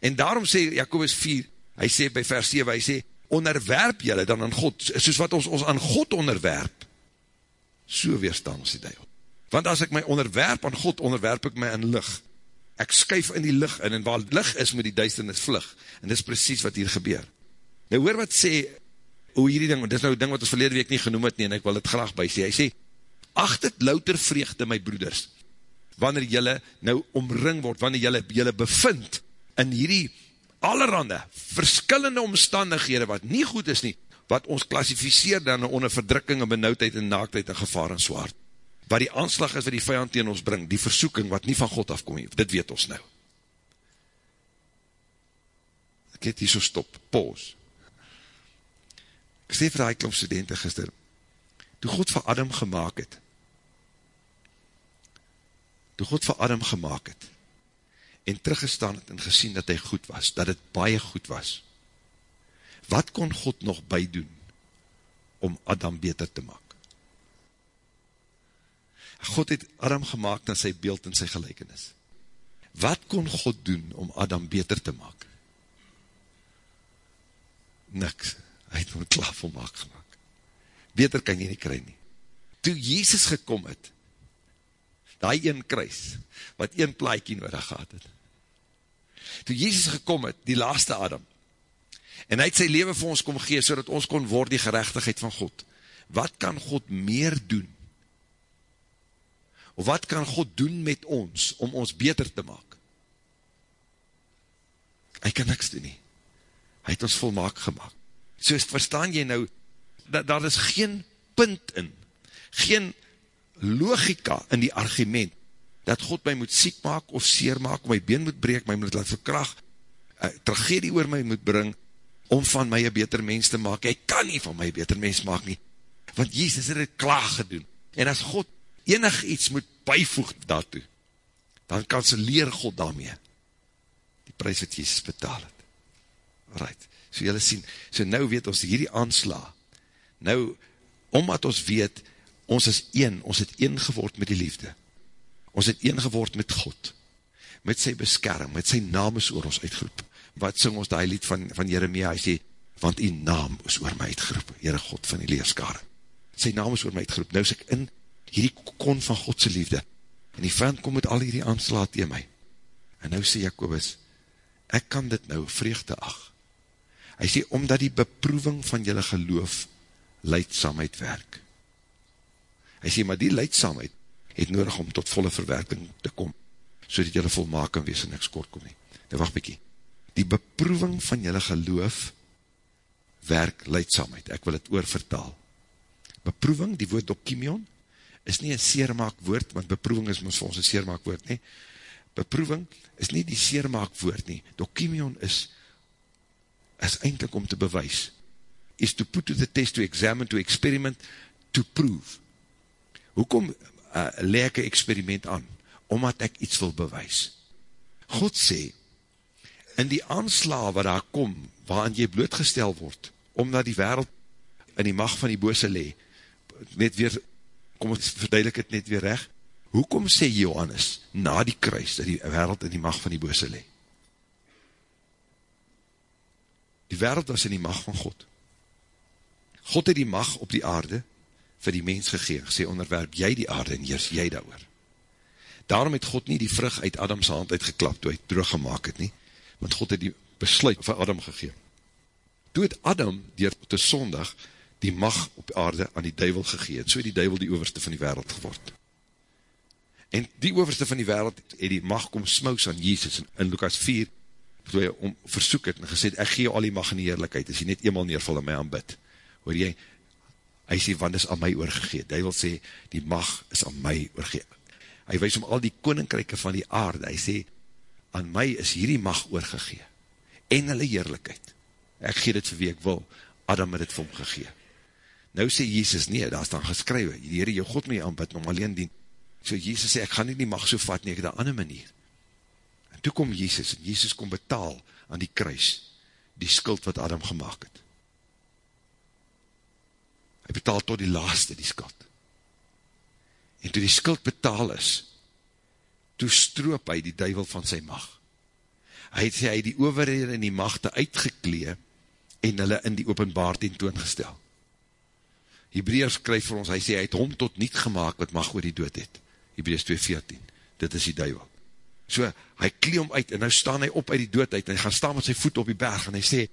En daarom sê Jacobus 4, hy sê by vers 7, hy sê, onderwerp jylle dan aan God, soos wat ons ons aan God onderwerp, so weerstaan ons die duivel. Want as ek my onderwerp aan God, onderwerp ek my in licht. Ek skuif in die licht in, en waar licht is, moet die duisternis vlug. En dis precies wat hier gebeur. Nou hoor wat sê, hoe hierdie ding, dit is nou ding wat ons verlede week nie genoem het nie, en ek wil het graag by sê. Hy sê, acht het louter vreugde, my broeders, wanneer jylle nou omring word, wanneer jylle, jylle bevind in hierdie allerhande, verskillende omstandighede, wat nie goed is nie, wat ons klassificeer dan onder verdrukking en benauwdheid en naaktheid en gevaar en zwaard. Wat die aanslag is wat die vijand tegen ons bring, die versoeking wat nie van God afkom, dit weet ons nou. Ek het hier so stop, pause. Ek sê vir die klomp studenten gister, toe God vir Adam gemaakt het, toe God vir Adam gemaakt het, en teruggestaan het en gesien dat hy goed was, dat het baie goed was, wat kon God nog bydoen om Adam beter te maak? God het Adam gemaakt in sy beeld en sy gelijkenis. Wat kon God doen om Adam beter te maak? Niks. Hy het hom klaar volmaak gemaakt. Beter kan jy nie kry nie. Toe Jezus gekom het, die een kruis, wat een plaaikie nodig gehad het. Toe Jezus gekom het, die laaste Adam, en hy het sy leven vir ons kom gee, so ons kon word die gerechtigheid van God. Wat kan God meer doen? Wat kan God doen met ons, om ons beter te maak? Hy kan niks doen nie. Hy het ons volmaak gemaakt. So verstaan jy nou, dat daar is geen punt in, geen logika in die argument, dat God my moet siek maak of seer maak, my been moet breek, my moet laat verkracht, uh, tragedie oor my moet bring, om van my een beter mens te maak. Hy kan nie van my een beter mens maak nie. Want Jesus het het klaar gedoen. En as God enig iets moet bijvoeg daartoe, dan kan sy leer God daarmee. Die prijs wat Jesus betaal het. Right. So jylle sien, so nou weet ons hierdie aansla. Nou, omdat ons weet, ons is een, ons het een geword met die liefde. Ons het een geword met God. Met sy beskerm, met sy naam is oor ons uitgeroep wat sing ons die lied van, van Jeremia, hy sê, want die naam is oor my uitgeroep, Heere God van die leerskare. Sy naam is oor my uitgeroep, nou is ek in hierdie kon van Godse liefde, en die vijand kom met al hierdie aanslaat tegen my. En nou sê Jacobus, ek kan dit nou vreugde ag. Hy sê, omdat die beproeving van jylle geloof leidsamheid werk. Hy sê, maar die leidsamheid het nodig om tot volle verwerking te kom, so dat jylle volmaak kan wees en niks kort kom nie. Nou wacht bykie, die beproeving van jylle geloof werk leidsamheid. Ek wil het oorvertaal. Beproeving, die woord dokimion, is nie een seermaak woord, want beproeving is ons vir ons een seermaak woord nie. Beproeving is nie die seermaak woord nie. Dokimion is, is eindelijk om te bewys. Is to put to the test, to examine, to experiment, to prove. Hoekom uh, leek een experiment aan? Omdat ek iets wil bewys. God sê, in die aansla wat daar kom, waarin jy blootgestel word, omdat die wereld in die macht van die bose le, net weer, kom ons verduidelik het net weer recht, hoekom sê Johannes, na die kruis, dat die wereld in die macht van die bose le? Die wereld was in die mag van God. God het die mag op die aarde vir die mens gegeen, gesê, onderwerp jy die aarde en heers jy daar oor. Daarom het God nie die vrug uit Adams hand uitgeklap, toe hy teruggemaak het nie, want God het die besluit vir Adam gegeen. Toe het Adam, dier te sondag, die mag op aarde aan die duivel gegeen, so het die duivel die overste van die wereld geword. En die overste van die wereld het die mag kom smous aan Jesus, in Lukas 4, toe hy om versoek het en gesê, ek gee al die mag en die heerlijkheid, as jy net eenmaal neerval in my aanbid. Hoor jy, hy sê, want is aan my oorgegeet. Hy wil sê, die mag is aan my oorgegeet. Hy wees om al die koninkryke van die aarde, hy sê, aan my is hierdie mag oorgegeet. En hulle heerlijkheid. Ek gee dit vir wie ek wil, Adam het het vir hom gegeet. Nou sê Jesus, nee, daar is dan geskrywe, die Heere jou God mee aanbid, maar alleen dien. So Jesus sê, ek gaan nie die mag so vat nie, ek het een ander manier toe kom Jezus, en Jezus kom betaal aan die kruis, die skuld wat Adam gemaakt het. Hy betaal tot die laaste die skuld. En toe die skuld betaal is, toe stroop hy die duivel van sy mag. Hy het sê, hy die overheden en die machte uitgeklee, en hulle in die openbaar tentoongestel. Hebreërs skryf vir ons, hy sê, hy het hom tot niet gemaakt, wat mag oor die dood het. Hebreërs 2,14, dit is die duivel. So, hy klee om uit, en nou staan hy op uit die dood uit, en hy gaan staan met sy voet op die berg, en hy sê,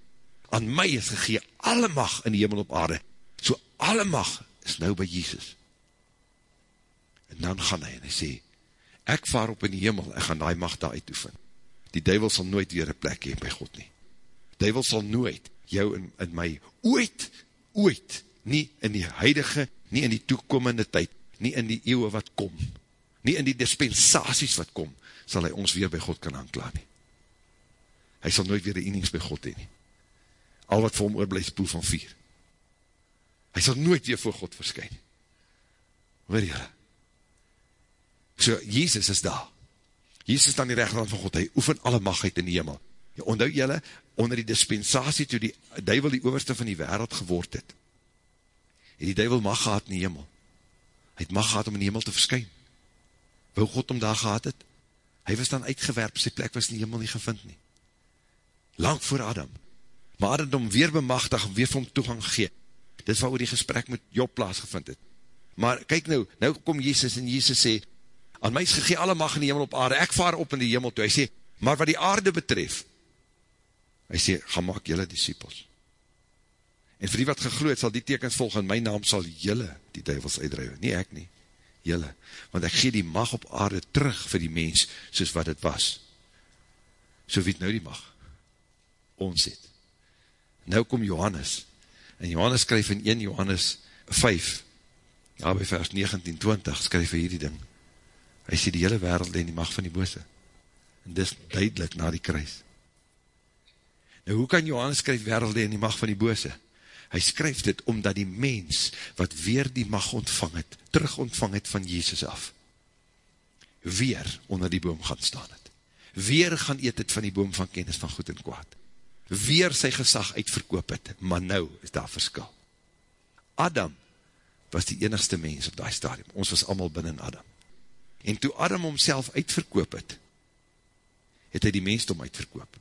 aan my is gegee alle mag in die hemel op aarde, so alle mag is nou by Jesus. En dan gaan hy, en hy sê, ek vaar op in die hemel, en gaan die mag daar uitoefen. Die duivel sal nooit weer een plek heen by God nie. Die duivel sal nooit jou in my, ooit, ooit, nie in die huidige, nie in die toekomende tyd, nie in die eeuwe wat kom, nie in die dispensaties wat kom, sal hy ons weer by God kan aankla nie. Hy sal nooit weer die enings by God heen nie. Al wat vir hom oorblijf spoel van vier. Hy sal nooit weer voor God verskyn. Hoor jylle? So, Jezus is daar. Jezus is dan die rechterhand van God. Hy oefen alle magheid in die hemel. Ja, onthou jylle, onder die dispensatie toe die duivel die overste van die wereld geword het, het die duivel mag gehad in die hemel. Hy het mag gehad om in die hemel te verskyn. Wou God om daar gehad het? hy was dan uitgewerp, sy plek was in die hemel nie gevind nie. Lang voor Adam. Maar Adam het om weer bemachtig, om weer vir hom toegang gegeen. Dit is waar die gesprek met Job plaasgevind het. Maar kyk nou, nou kom Jezus en Jezus sê, aan my is gegeen alle mag in die hemel op aarde, ek vaar op in die hemel toe. Hy sê, maar wat die aarde betref, hy sê, ga maak jylle disciples. En vir die wat gegloed, sal die tekens volg, in my naam sal jylle die duivels uitdrijven, nie ek nie jylle, want ek gee die mag op aarde terug vir die mens, soos wat het was. So weet nou die mag, ons het. Nou kom Johannes, en Johannes skryf in 1 Johannes 5, ja by vers 19-20, skryf hy hierdie ding, hy sê die hele wereld en die mag van die bose, en dis duidelik na die kruis. Nou hoe kan Johannes skryf wereld en die mag van die bose? Hy skryf dit omdat die mens, wat weer die mag ontvang het, terug ontvang het van Jezus af, weer onder die boom gaan staan het, weer gaan eet het van die boom van kennis van goed en kwaad, weer sy gesag uitverkoop het, maar nou is daar verskil. Adam was die enigste mens op die stadium, ons was allemaal binnen Adam. En toe Adam homself uitverkoop het, het hy die mensdom uitverkoop.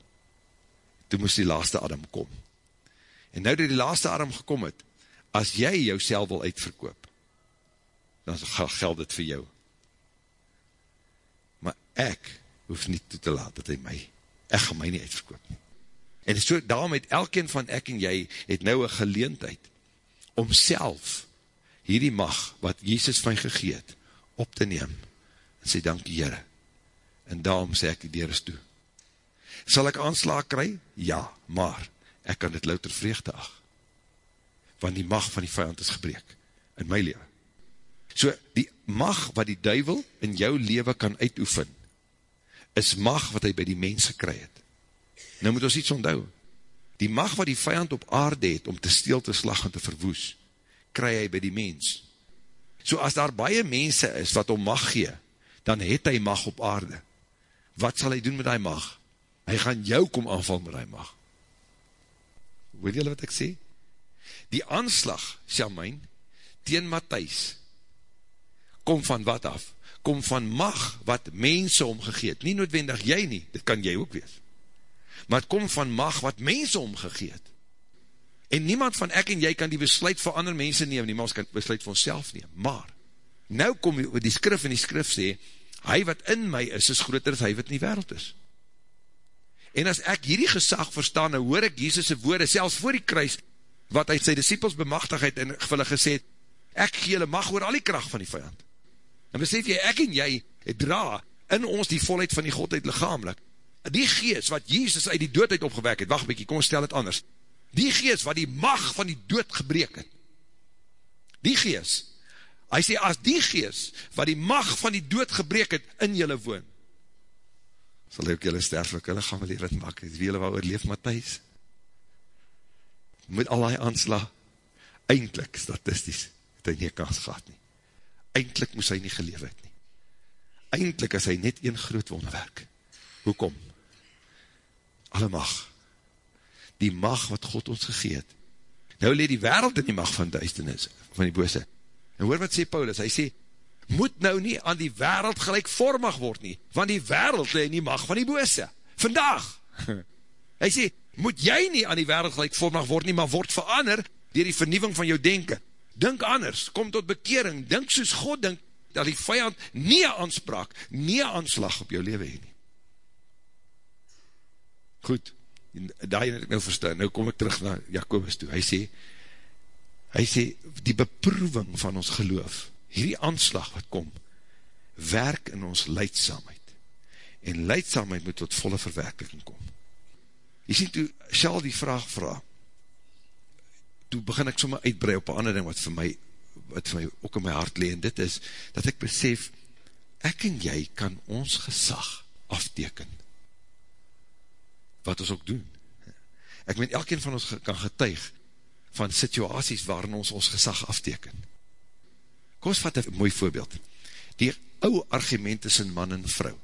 Toe moest die laaste Adam kom, En nou dat die laaste arm gekom het, as jy jou wil uitverkoop, dan geld dit vir jou. Maar ek hoef nie toe te laat dat hy my, ek gaan my nie uitverkoop. En so, daarom het elkeen van ek en jy, het nou een geleentheid, om self, hierdie mag, wat Jesus van gegeet, op te neem, en sê, dankie Heere, en daarom sê ek die deur is toe. Sal ek aanslaak kry? Ja, maar, ek kan dit louter vreugde ag, want die mag van die vijand is gebreek, in my leven. So, die mag wat die duivel in jou leven kan uitoefen, is mag wat hy by die mens gekry het. Nou moet ons iets onthou, die mag wat die vijand op aarde het, om te steel, te slag en te verwoes, kry hy by die mens. So as daar baie mense is, wat om mag gee, dan het hy mag op aarde. Wat sal hy doen met die mag? Hy gaan jou kom aanval met die mag. Hoor julle wat ek sê? Die aanslag, Sjamein, teen Matthijs, kom van wat af? Kom van mag wat mense omgegeet. Nie noodwendig jy nie, dit kan jy ook wees. maar het kom van mag wat mense omgegeet. En niemand van ek en jy kan die besluit vir ander mense neem nie, maar ons kan besluit vir ons neem. Maar, nou kom die skrif en die skrif sê, hy wat in my is, is groter as hy wat in die wereld is. En as ek hierdie gesag verstaan, nou hoor ek Jesus' woorde, selfs voor die kruis, wat hy sy disciples bemachtigheid en hulle gesê het, ek gee hulle mag oor al die kracht van die vijand. En besef jy, ek en jy, dra in ons die volheid van die Godheid lichamelik. Die geest wat Jesus uit die doodheid opgewek het, wacht bykie, kom stel het anders, die geest wat die mag van die dood gebreek het, die geest, hy sê, as die geest wat die mag van die dood gebreek het, in julle woon, sal hy ook julle sterflik, hulle gaan wel hier wat maak, wie julle wat oorleef, Matthijs, met al die aansla, eindelijk, statistisch, het hy nie kans gehad nie, eindelijk moes hy nie geleef het nie, eindelijk is hy net een groot wonderwerk, hoekom? Alle mag, die mag wat God ons gegeet. Nou leed die wereld in die mag van duisternis, van die bose. En hoor wat sê Paulus, hy sê, moet nou nie aan die wereld gelijkvormig word nie, want die wereld leed in die mag van die bose. Vandaag. Hy sê, moet jy nie aan die wereld gelijkvormig word nie, maar word verander dier die vernieuwing van jou denken. Dink anders, kom tot bekering, dink soos God dink, dat die vijand nie aanspraak, nie aanslag op jou leven heen. Goed, daar het ek nou verstaan, nou kom ek terug na Jacobus toe, hy sê, hy sê, die beproeving van ons geloof, hierdie aanslag wat kom, werk in ons leidsamheid, en leidsamheid moet tot volle verwerking kom. Jy sê, toe Shal die vraag vraag, toe begin ek sommer uitbrei op een ander ding wat vir my, wat vir my ook in my hart leen, dit is, dat ek besef, ek en jy kan ons gesag afteken, wat ons ook doen. Ek meen, elkeen van ons kan getuig van situaties waarin ons ons gesag afteken. Kom ons vat een mooi voorbeeld. Die ou argument is in man en vrou.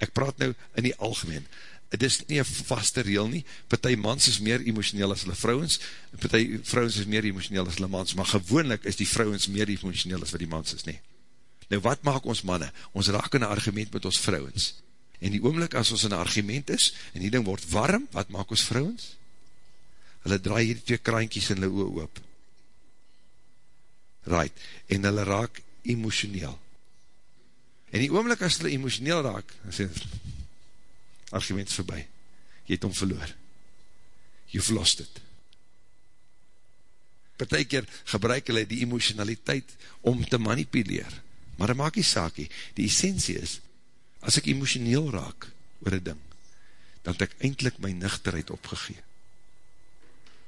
Ek praat nou in die algemeen. Het is nie een vaste reel nie. Partij mans is meer emotioneel as hulle vrouwens, en partij vrouwens is meer emotioneel as hulle mans, maar gewoonlik is die vrouwens meer emotioneel as wat die mans is nie. Nou wat maak ons manne? Ons raak in een argument met ons vrouwens. En die oomlik as ons in een argument is, en die ding word warm, wat maak ons vrouwens? Hulle draai hier twee kraantjies in hulle oor oop. Right, en hulle raak emotioneel. En die oomlik as hulle emotioneel raak, dan sê argument is voorbij. Jy het hom verloor. You've lost it. Partijkeer gebruik hulle die emotionaliteit om te manipuleer. Maar dat maak die saakie. Die essentie is, as ek emotioneel raak oor een ding, dan het ek eindelijk my nuchterheid opgegeen.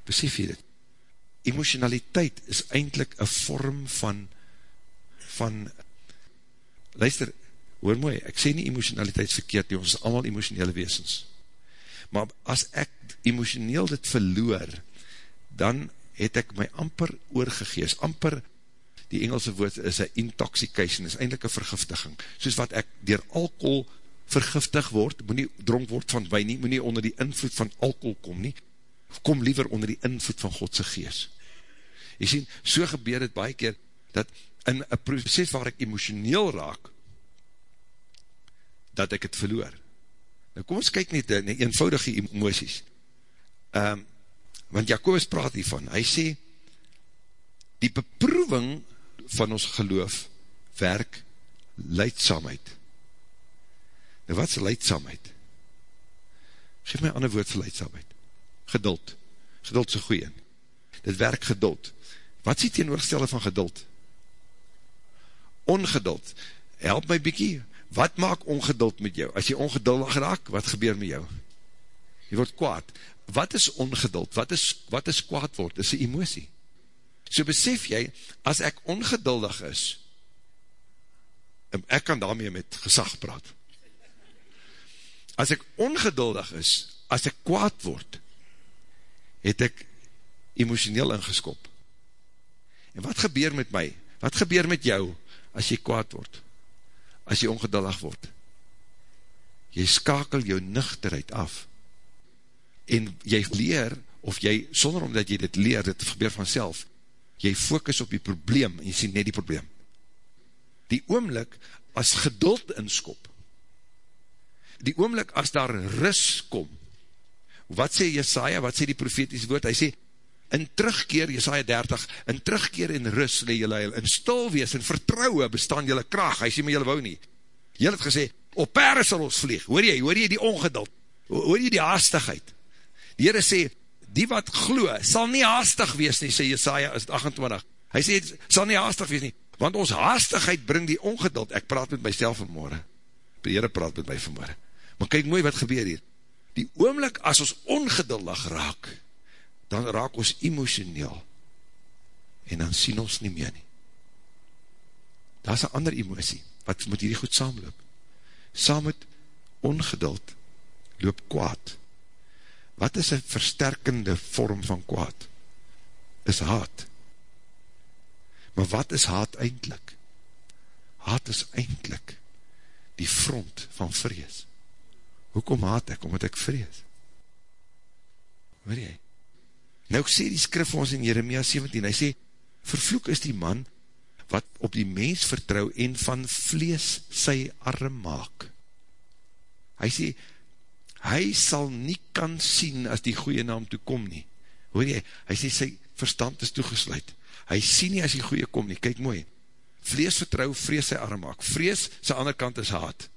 Besef jy dit? Emotionaliteit is eindelijk een vorm van, van, luister, hoor mooi, ek sê nie emotionaliteit verkeerd nie, ons is allemaal emotionele weesens. Maar as ek emotioneel dit verloor, dan het ek my amper oorgegees, amper die Engelse woord is een intoxication, is eindelijk een vergiftiging, soos wat ek dier alcohol vergiftig word, moet nie dronk word van wijn nie, moet nie onder die invloed van alcohol kom nie, kom liever onder die invloed van Godse gees. Jy sien, so gebeur het baie keer, dat in een proces waar ek emotioneel raak, dat ek het verloor. Nou kom ons kyk net in eenvoudige emoties. Um, want Jacobus praat hiervan, hy sê, die beproeving van ons geloof werk leidsamheid. Nou wat is leidsamheid? Geef my ander woord vir leidsamheid. Geduld. Geduld is een goeie. Dit werk geduld. Wat is die teenoorgestelde van geduld? Ongeduld. Help my bykie. Wat maak ongeduld met jou? As jy ongeduldig raak, wat gebeur met jou? Jy word kwaad. Wat is ongeduld? Wat is, wat is kwaad word? Dit is een emosie. So besef jy, as ek ongeduldig is, ek kan daarmee met gesag praat. As ek ongeduldig is, as ek kwaad word, het ek emotioneel ingeskop. En wat gebeur met my? Wat gebeur met jou, as jy kwaad word? As jy ongeduldig word? Jy skakel jou nuchterheid af. En jy leer, of jy, sonder omdat jy dit leer, dit gebeur vanself, jy focus op die probleem, en jy sien net die probleem. Die oomlik, as geduld inskop, die oomlik, as daar ris kom, wat sê Jesaja, wat sê die profetiese woord, hy sê, in terugkeer, Jesaja 30, in terugkeer en rust, le jylle heil, in stilwees en vertrouwe bestaan jylle kraag, hy sê my jylle wou nie, jylle het gesê, op perre sal ons vlieg, hoor jy, hoor jy die ongeduld, hoor jy die haastigheid, die Heere sê, die wat glo, sal nie haastig wees nie, sê Jesaja 28, hy sê, sal nie haastig wees nie, want ons haastigheid bring die ongeduld, ek praat met myself vanmorgen, die Heere praat met my vanmorgen, maar kyk mooi wat gebeur hier, die oomlik as ons ongeduldig raak, dan raak ons emotioneel, en dan sien ons nie meer nie. Daar is een ander emotie, wat moet hierdie goed saamloop. Saam met ongeduld, loop kwaad. Wat is een versterkende vorm van kwaad? Is haat. Maar wat is haat eindelijk? Haat is eindelijk die front van vrees. Hoekom haat ek? Omdat ek vrees. Hoor jy? Nou sê die skrif ons in Jeremia 17, hy sê, vervloek is die man, wat op die mens vertrouw en van vlees sy arm maak. Hy sê, hy sal nie kan sien as die goeie naam toekom nie. Hoor jy, hy sê, sy verstand is toegesluit. Hy sien nie as die goeie kom nie, kyk mooi. Vlees vertrouw, vrees sy arm maak. Vrees, sy ander kant is haat.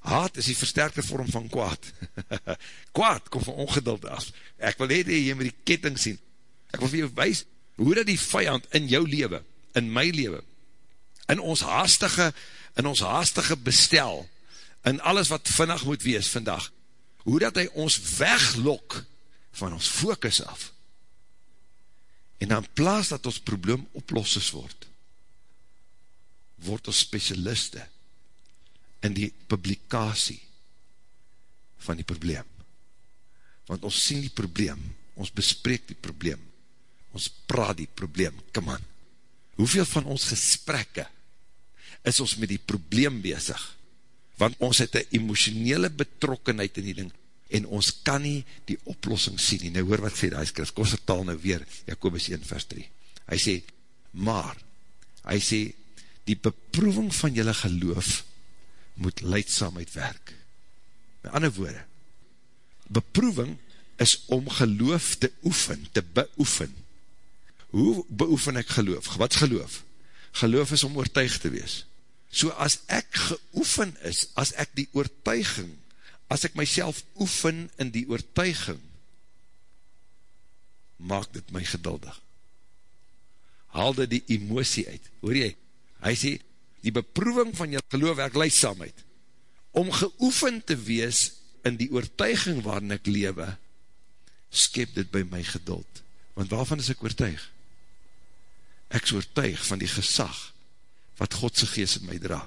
Haat is die versterkte vorm van kwaad. kwaad kom van ongeduld af. Ek wil net jy met die ketting sien. Ek wil vir jou wees, hoe dat die vijand in jou leven, in my leven, in ons haastige, in ons haastige bestel, in alles wat vinnig moet wees vandag, hoe dat hy ons weglok van ons focus af. En dan plaas dat ons probleem oplosses word, word ons specialiste, in die publikasie van die probleem. Want ons sien die probleem, ons bespreek die probleem, ons praat die probleem, come on. Hoeveel van ons gesprekke is ons met die probleem bezig? Want ons het een emotionele betrokkenheid in die ding, en ons kan nie die oplossing sien nie. Nou hoor wat sê die skrif, kom vertaal nou weer, Jacobus 1 vers 3. Hy sê, maar, hy sê, die beproeving van julle geloof, moet leidsamheid werk. Met ander woorde, beproeving is om geloof te oefen, te beoefen. Hoe beoefen ek geloof? Wat geloof? Geloof is om oortuig te wees. So as ek geoefen is, as ek die oortuiging, as ek myself oefen in die oortuiging, maak dit my geduldig. Haal dit die emosie uit. Hoor jy? Hy sê, die beproeving van jou geloof werk leidsamheid, om geoefen te wees in die oortuiging waarin ek lewe, skep dit by my geduld. Want waarvan is ek oortuig? Ek is oortuig van die gesag wat Godse geest in my dra.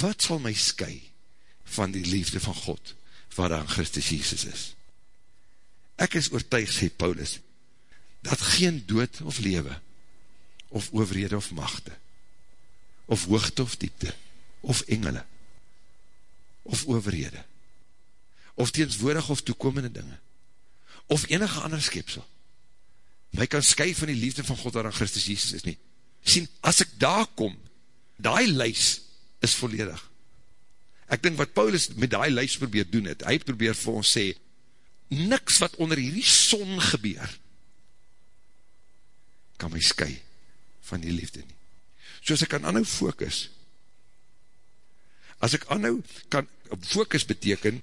Wat sal my sky van die liefde van God wat aan Christus Jesus is? Ek is oortuig, sê Paulus, dat geen dood of lewe, of overhede of machte, of hoogte of diepte, of engele, of overhede, of teenswoordig of toekomende dinge, of enige ander skepsel, my kan sky van die liefde van God waar aan Christus Jesus is nie. Sien, as ek daar kom, die lys is volledig. Ek dink wat Paulus met die lys probeer doen het, hy probeer vir ons sê, niks wat onder hierdie son gebeur, kan my sky van die liefde nie so as ek kan anhou focus, as ek anhou kan, focus beteken,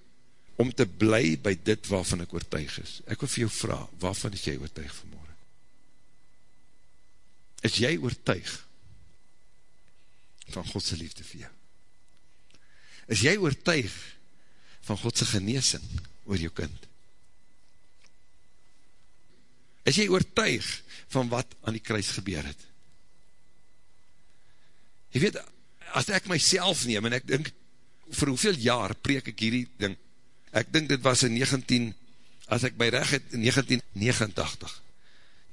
om te bly by dit waarvan ek oortuig is. Ek wil vir jou vraag, waarvan is jy oortuig vanmorgen? Is jy oortuig van Godse liefde vir jou? Is jy oortuig van Godse geneesing oor jou kind? Is jy oortuig van wat aan die kruis gebeur het? Jy weet, as ek myself neem, en ek dink, vir hoeveel jaar preek ek hierdie ding, ek dink dit was in 19, as ek by reg het, 1989,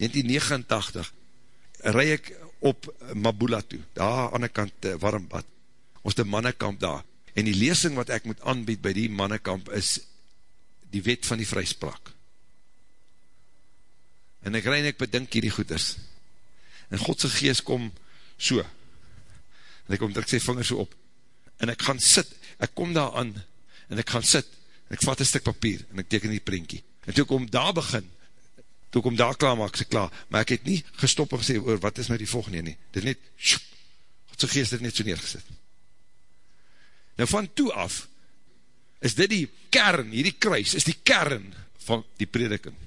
1989, rij ek op Mabula toe, daar aan die kant uh, Warmbad, ons die mannekamp daar, en die lesing wat ek moet aanbied by die mannekamp is die wet van die vryspraak. En ek rij en ek bedink hierdie goeders, en Godse geest kom so, en ek kom druk sy vinger so op, en ek gaan sit, ek kom daar aan, en ek gaan sit, ek vat een stuk papier, en ek teken die prentjie, en toe ek om daar begin, toe ek om daar klaar maak, ek klaar, maar ek het nie gestop en gesê, oor, wat is nou die volgende nie, dit net, sjoep, Godse geest het net so neergesit. Nou van toe af, is dit die kern, hierdie kruis, is die kern van die prediking.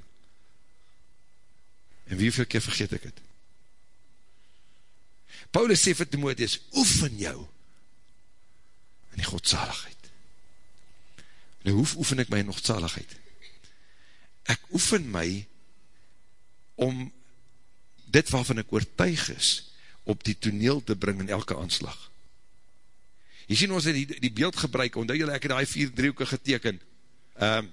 En wie hoeveel keer vergeet ek het? Paulus sê vir Timotheus, oefen jou in die godzaligheid. Nou hoe oefen ek my in godzaligheid? Ek oefen my om dit waarvan ek oortuig is, op die toneel te bring in elke aanslag. Jy sien ons het die, die beeld gebruik, omdat jy ek het die vier driehoeken geteken, um,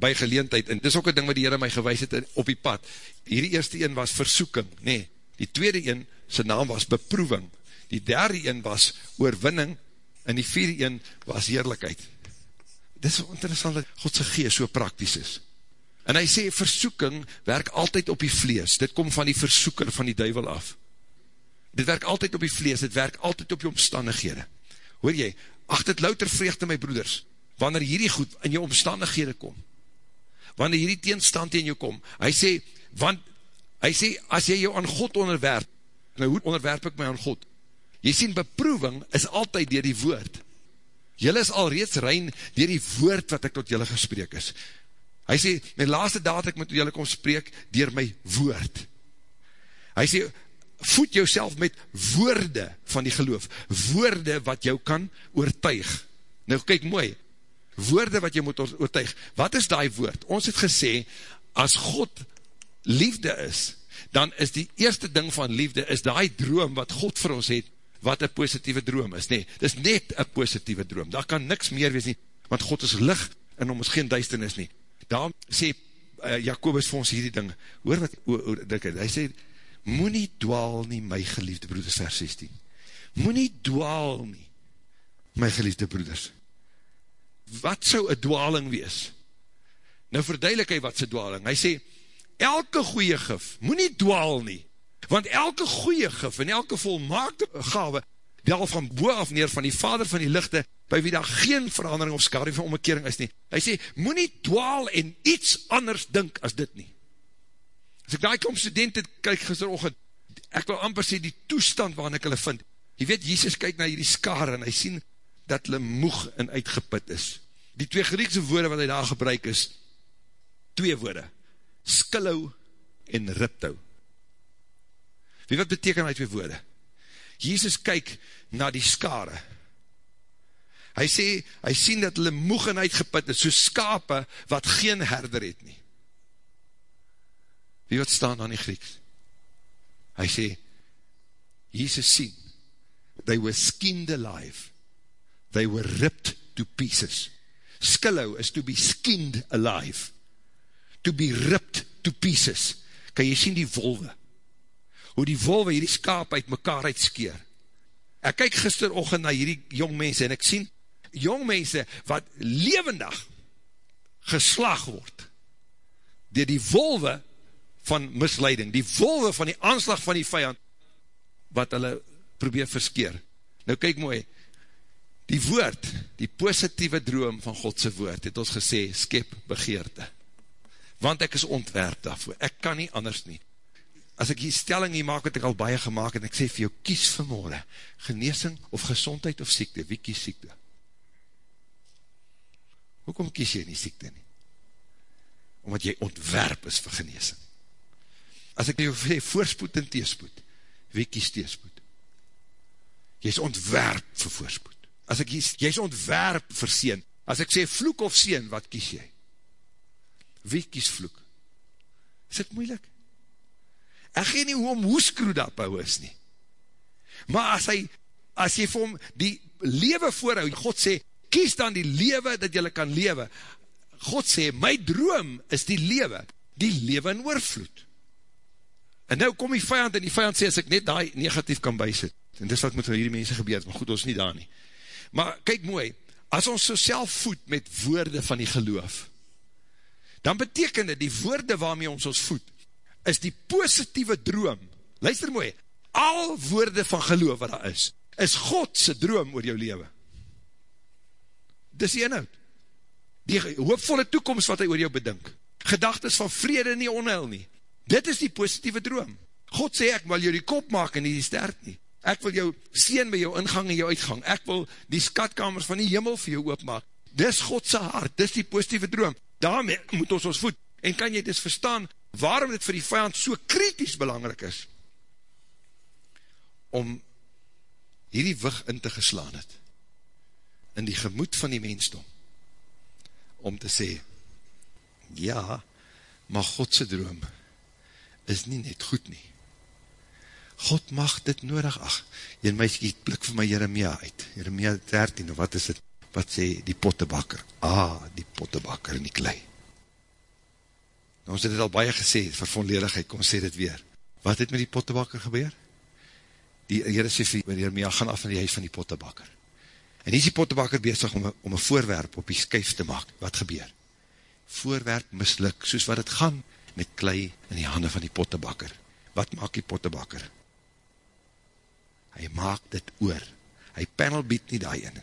by geleentheid, en dis ook een ding wat die Heere my gewys het op die pad. Hierdie eerste een was versoeking, nee, die tweede een, sy naam was beproeving, die derde een was oorwinning, en die vierde een was heerlijkheid. Dit is interessant dat Godse geest so praktisch is. En hy sê, versoeking werk altyd op die vlees, dit kom van die versoeker van die duivel af. Dit werk altyd op die vlees, dit werk altyd op die omstandighede. Hoor jy, ach dit louter vreugde my broeders, wanneer hierdie goed in jou omstandighede kom, wanneer hierdie teenstand in jou kom, hy sê, want, hy sê, as jy jou aan God onderwerp, nou hoe onderwerp ek my aan God? Jy sien, beproeving is altyd dier die woord. Julle is al reeds rein dier die woord wat ek tot julle gespreek is. Hy sê, my laaste daad ek met julle kom spreek, dier my woord. Hy sê, voed jouself met woorde van die geloof, woorde wat jou kan oortuig. Nou kyk mooi, woorde wat jy moet oortuig, wat is die woord? Ons het gesê, as God liefde is, dan is die eerste ding van liefde, is die droom wat God vir ons het, wat een positieve droom is. Nee, dit is net een positieve droom, daar kan niks meer wees nie, want God is licht, en om ons geen duisternis nie. Daarom sê uh, Jacobus vir ons hierdie ding, hoor wat, oor, oor, hy sê, moet nie dwaal nie, my geliefde broeders, vers 16. Moet nie dwaal nie, my geliefde broeders. Wat sou een dwaling wees? Nou verduidelik hy wat sy dwaling. Hy sê, elke goeie gif, moet nie dwaal nie, want elke goeie gif en elke volmaakte gave, wel van boe af neer van die vader van die lichte, by wie daar geen verandering of skade van omkering is nie. Hy sê, moet nie dwaal en iets anders dink as dit nie. As ek daai kom student het, kyk gisterochtend, ek wil amper sê die toestand waarin ek hulle vind. Jy weet, Jesus kyk na hierdie skare en hy sien dat hulle moeg en uitgeput is. Die twee Griekse woorde wat hy daar gebruik is, twee woorde, skilou en riptou. Wie wat beteken die twee woorde? Jesus kyk na die skare. Hy sê, hy sien dat hulle moeg en uitgeput is, so skape wat geen herder het nie. Wie wat staan aan die Grieks? Hy sê, Jesus sien, they were skinned alive, they were ripped to pieces. Skillo is to be skinned alive, to be ripped to pieces. Kan jy sien die wolwe? Hoe die wolwe hierdie skaap uit mekaar uitskeer. Ek kyk gisterochtend na hierdie jong mense en ek sien jong mense wat levendig geslag word dier die wolwe van misleiding, die wolwe van die aanslag van die vijand, wat hulle probeer verskeer. Nou kyk mooi, die woord, die positieve droom van Godse woord, het ons gesê, skep begeerte. Want ek is ontwerp daarvoor, ek kan nie anders nie. As ek die stelling nie maak, wat ek al baie gemaakt, en ek sê vir jou, kies vanmorgen, geneesing of gezondheid of siekte, wie kies siekte? Hoekom kies jy nie siekte nie? Omdat jy ontwerp is vir geneesing as ek jou sê, voorspoed en teespoed, wie kies teespoed? Jy is ontwerp vir voorspoed. As ek kies, jy is ontwerp vir sien. As ek sê vloek of sien, wat kies jy? Wie kies vloek? Is dit moeilik? Ek gee nie hoe om hoe skroe dat by is nie. Maar as hy, as jy vir hom die lewe voorhoud, God sê, kies dan die lewe dat jylle kan lewe. God sê, my droom is die lewe, die lewe in oorvloed. En nou kom die vijand en die vijand sê, as ek net die negatief kan bysit, en dis wat van hierdie mense gebeur, maar goed, ons nie daar nie. Maar kyk mooi, as ons so self voed met woorde van die geloof, dan beteken dit, die woorde waarmee ons ons voed, is die positieve droom, luister mooi, al woorde van geloof wat daar is, is Godse droom oor jou leven. Dis die inhoud. die hoopvolle toekomst wat hy oor jou bedink, gedagtes van vrede nie onheil nie, dit is die positieve droom, God sê ek wil jou die kop maak en nie die stert nie, ek wil jou sien by jou ingang en jou uitgang, ek wil die skatkamers van die hemel vir jou oopmaak, dis Godse hart, dis die positieve droom, daarmee moet ons ons voet, en kan jy dus verstaan, waarom dit vir die vijand so kritisch belangrijk is, om hierdie wig in te geslaan het, in die gemoed van die mensdom, om te sê, ja, maar Godse droom is nie net goed nie. God mag dit nodig, ach, een meisje blik vir my Jeremia uit, Jeremia 13, of wat is het, wat sê, die pottebakker, ah, die pottebakker in die klei. Nou, ons het het al baie gesê, vir vonledigheid, kom sê dit weer. Wat het met die pottebakker gebeur? Die Heere sê vir Jeremia, gaan af in die huis van die pottebakker. En hier is die pottebakker bezig om, om een voorwerp op die skuif te maak. Wat gebeur? Voorwerp misluk, soos wat het gaan met klei in die handen van die pottebakker. Wat maak die pottebakker? Hy maak dit oor. Hy panel bied nie daai in.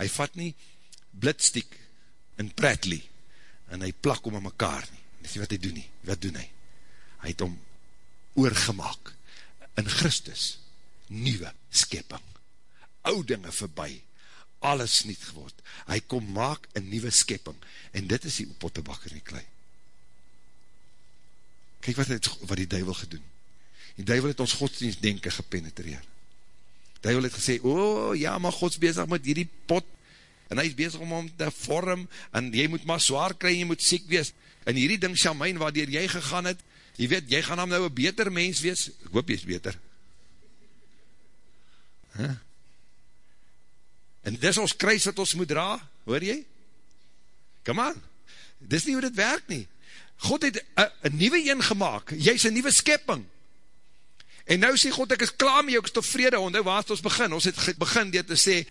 Hy vat nie blitstiek en pretlie en hy plak om aan mekaar nie. Dis nie wat hy doen nie. Wat doen hy? Hy het om oorgemaak in Christus nieuwe skepping. Ou dinge verby, alles niet geword. Hy kom maak een nieuwe skepping en dit is die pottebakker in die klei. Kijk wat, het, wat die duivel gedoen. Die duivel het ons godsdienst denken gepenetreer. Duivel het gesê, o oh, ja, maar God is bezig met hierdie pot, en hy is bezig om hom te vorm, en jy moet maar zwaar kry, jy moet siek wees, en hierdie ding, Shamijn, waar jy gegaan het, jy weet, jy gaan hom nou een beter mens wees, ek hoop jy is beter. Huh? En dis ons kruis wat ons moet dra, hoor jy? Come on, dis nie hoe dit werk nie. God het een nieuwe een gemaakt, jy is een nieuwe skepping. En nou sê God, ek is klaar met jou, ek is tevrede, want nou waar het ons begin? Ons het begin dit te sê,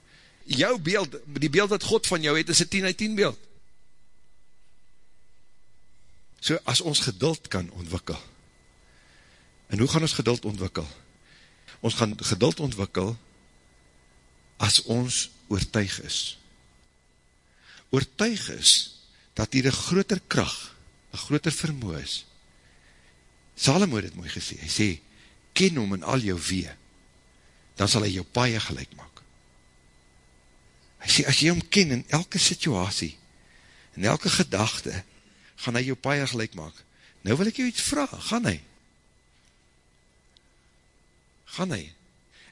jou beeld, die beeld wat God van jou het, is een 10 uit 10 beeld. So, as ons geduld kan ontwikkel, en hoe gaan ons geduld ontwikkel? Ons gaan geduld ontwikkel, as ons oortuig is. Oortuig is, dat hier een groter kracht, een groter vermoe is. Salomo het mooi gesê, hy sê, ken hom in al jou wee, dan sal hy jou paie gelijk maak. Hy sê, as jy hom ken in elke situasie, in elke gedachte, gaan hy jou paie gelijk maak. Nou wil ek jou iets vraag, gaan hy? Gaan hy?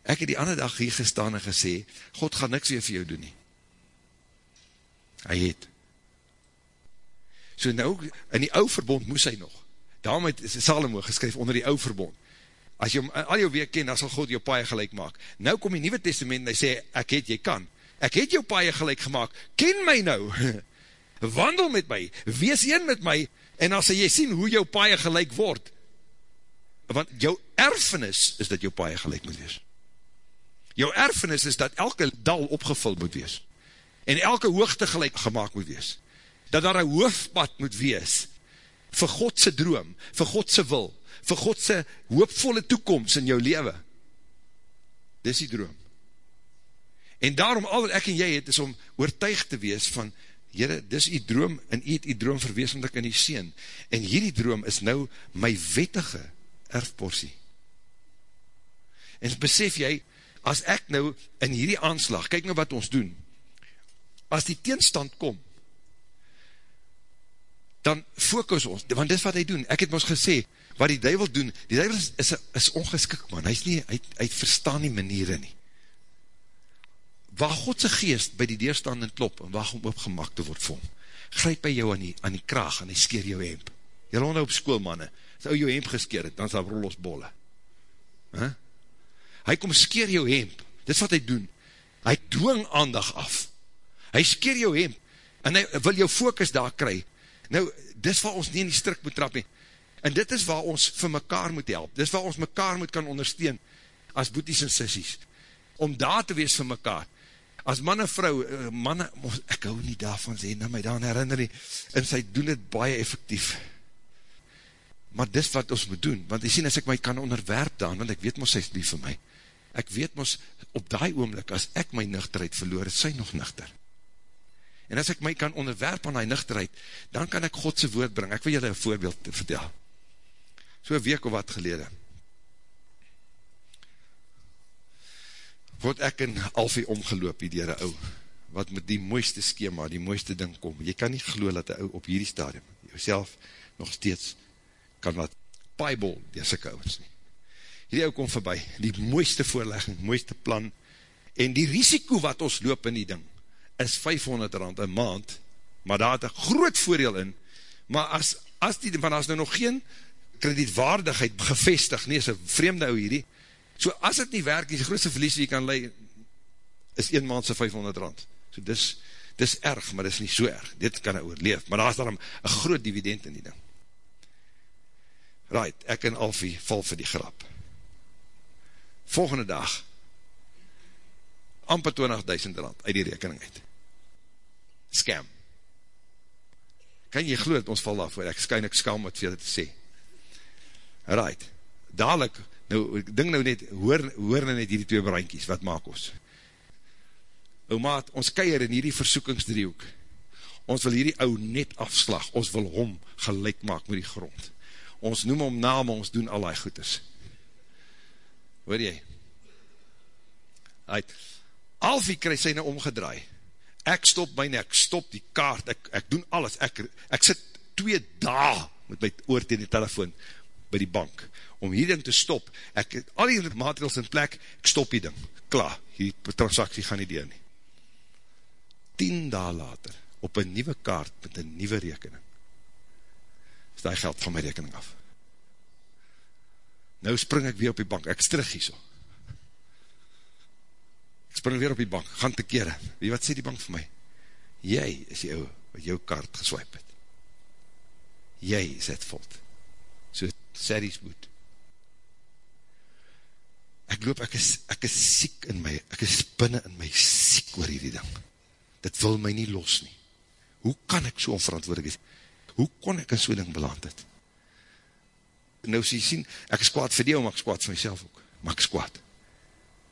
Ek het die ander dag hier gestaan en gesê, God gaan niks weer vir jou doen nie. Hy het. So nou, in die ou verbond moes hy nog. Daarom het Salomo geskryf onder die ou verbond. As jy al jou week ken, dan sal God jou paie gelijk maak. Nou kom die Nieuwe Testament en hy sê, ek het, jy kan. Ek het jou paie gelijk gemaakt. Ken my nou. Wandel met my. Wees een met my. En dan sal jy sien hoe jou paie gelijk word. Want jou erfenis is dat jou paie gelijk moet wees. Jou erfenis is dat elke dal opgevuld moet wees. En elke hoogte gelijk gemaakt moet wees dat daar een hoofdpad moet wees, vir Godse droom, vir Godse wil, vir Godse hoopvolle toekomst in jou leven. Dis die droom. En daarom, al wat ek en jy het, is om oortuig te wees van, Heere, dis die droom, en jy het die droom verweesendlik in die sien. En hierdie droom is nou my wettige erfporsie. En besef jy, as ek nou in hierdie aanslag, kyk nou wat ons doen, as die teenstand kom, dan focus ons, want dit wat hy doen, ek het ons gesê, wat die duivel doen, die duivel is, is, is ongeskik man, hy, is nie, hy, hy verstaan die maniere nie. Waar Godse geest by die deurstand en klop, en waar om opgemaakt te word vir hom, grijp by jou aan die, aan die kraag, en hy skeer jou hemp. Jy londe op school, manne, as hy jou hemp geskeer het, dan sal rol ons bolle. Huh? Hy kom skeer jou hemp, dit is wat hy doen, hy dwing aandag af, hy skeer jou hemp, en hy wil jou focus daar kry, Nou, dis waar ons nie in die strik moet trap nie. En dit is waar ons vir mekaar moet help. Dis waar ons mekaar moet kan ondersteun as boeties en sissies. Om daar te wees vir mekaar. As man en vrou, eh, manne, ek hou nie daarvan sê, nou my daar herinner nie, en sy doen dit baie effectief. Maar dis wat ons moet doen, want jy sien, as ek my kan onderwerp daan, want ek weet mos sy is lief vir my, ek weet mos, op die oomlik, as ek my nuchterheid verloor, is sy nog nuchter. En as ek my kan onderwerp aan die nuchterheid, dan kan ek Godse woord bring. Ek wil julle een voorbeeld vertel. So een week of wat gelede. Word ek in Alfie omgeloop hier dier ou, wat met die mooiste skema, die mooiste ding kom. Jy kan nie glo dat die ou op hierdie stadium, jouself nog steeds kan wat piebol, die sikke ouwens nie. Hierdie ou kom voorbij, die mooiste voorlegging, mooiste plan, en die risiko wat ons loop in die ding, is 500 rand een maand, maar daar het een groot voordeel in, maar as, as die, want as nou nog geen kredietwaardigheid gevestig, nie, is een vreemde ou hierdie, so as het nie werk, die grootste verlies die jy kan leid, is een maandse 500 rand, so dis, dis erg, maar dis nie so erg, dit kan hy oorleef, maar daar is daarom een groot dividend in die ding. Right, ek en Alfie val vir die grap. Volgende dag, amper 20.000 rand uit die rekening uit scam. Kan jy glo dat ons val daarvoor? Ek skyn ek skam wat vir te sê. Right. Dadelijk, nou, ek ding nou net, hoor, hoor nou net hierdie twee breinkies, wat maak ons? O maat, ons keier in hierdie versoekingsdriehoek. Ons wil hierdie ou net afslag. Ons wil hom gelijk maak met die grond. Ons noem hom naam, ons doen al die goedes. Hoor jy? Right. Alfie krijg sy nou omgedraai ek stop my nek, stop die kaart, ek, ek doen alles, ek, ek sit twee dae met my oor tegen die telefoon by die bank, om hier ding te stop, ek, al die materials in plek, ek stop die ding, klaar, die transactie gaan nie deur nie. Tien dae later, op een nieuwe kaart, met een nieuwe rekening, is die geld van my rekening af. Nou spring ek weer op die bank, ek is terug hier so, spring weer op die bank, gaan te kere, wie wat sê die bank vir my? Jy is die ouwe, wat jou kaart geswipe het. Jy is het volt. So, Sadie's boot. Ek loop, ek is, ek is siek in my, ek is binnen in my siek oor hierdie ding. Dit wil my nie los nie. Hoe kan ek so onverantwoordig is? Hoe kon ek in so'n ding beland het? Nou, so jy sien, ek is kwaad vir die, maar ek is kwaad vir myself ook. Maar ek is kwaad.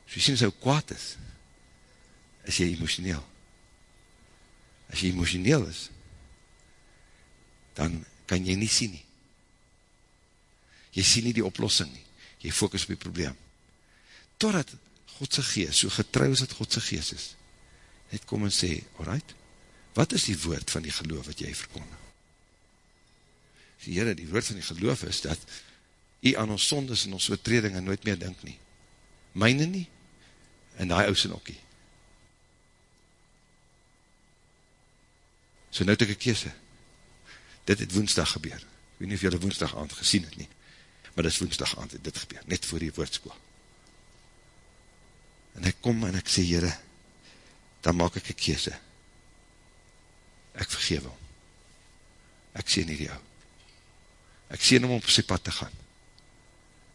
So jy sien, as hy kwaad is, is jy emotioneel. As jy emotioneel is, dan kan jy nie sien nie. Jy sien nie die oplossing nie. Jy focus op die probleem. Totdat Godse geest, so getrouw is dat Godse geest is, net kom en sê, alright, wat is die woord van die geloof wat jy verkonde? Die Heere, die woord van die geloof is dat jy aan ons sondes en ons oortredinge nooit meer denk nie. Myne nie, en die ouse nokkie. So nou het ek een kese. Dit het woensdag gebeur. Ek weet nie of jy woensdag aand gesien het nie. Maar dit is woensdag aand het dit gebeur. Net voor die woordskoel. En ek kom en ek sê, Heere, dan maak ek een kese. Ek vergeef hom. Ek sê nie die jou. Ek sê hom om op sy pad te gaan.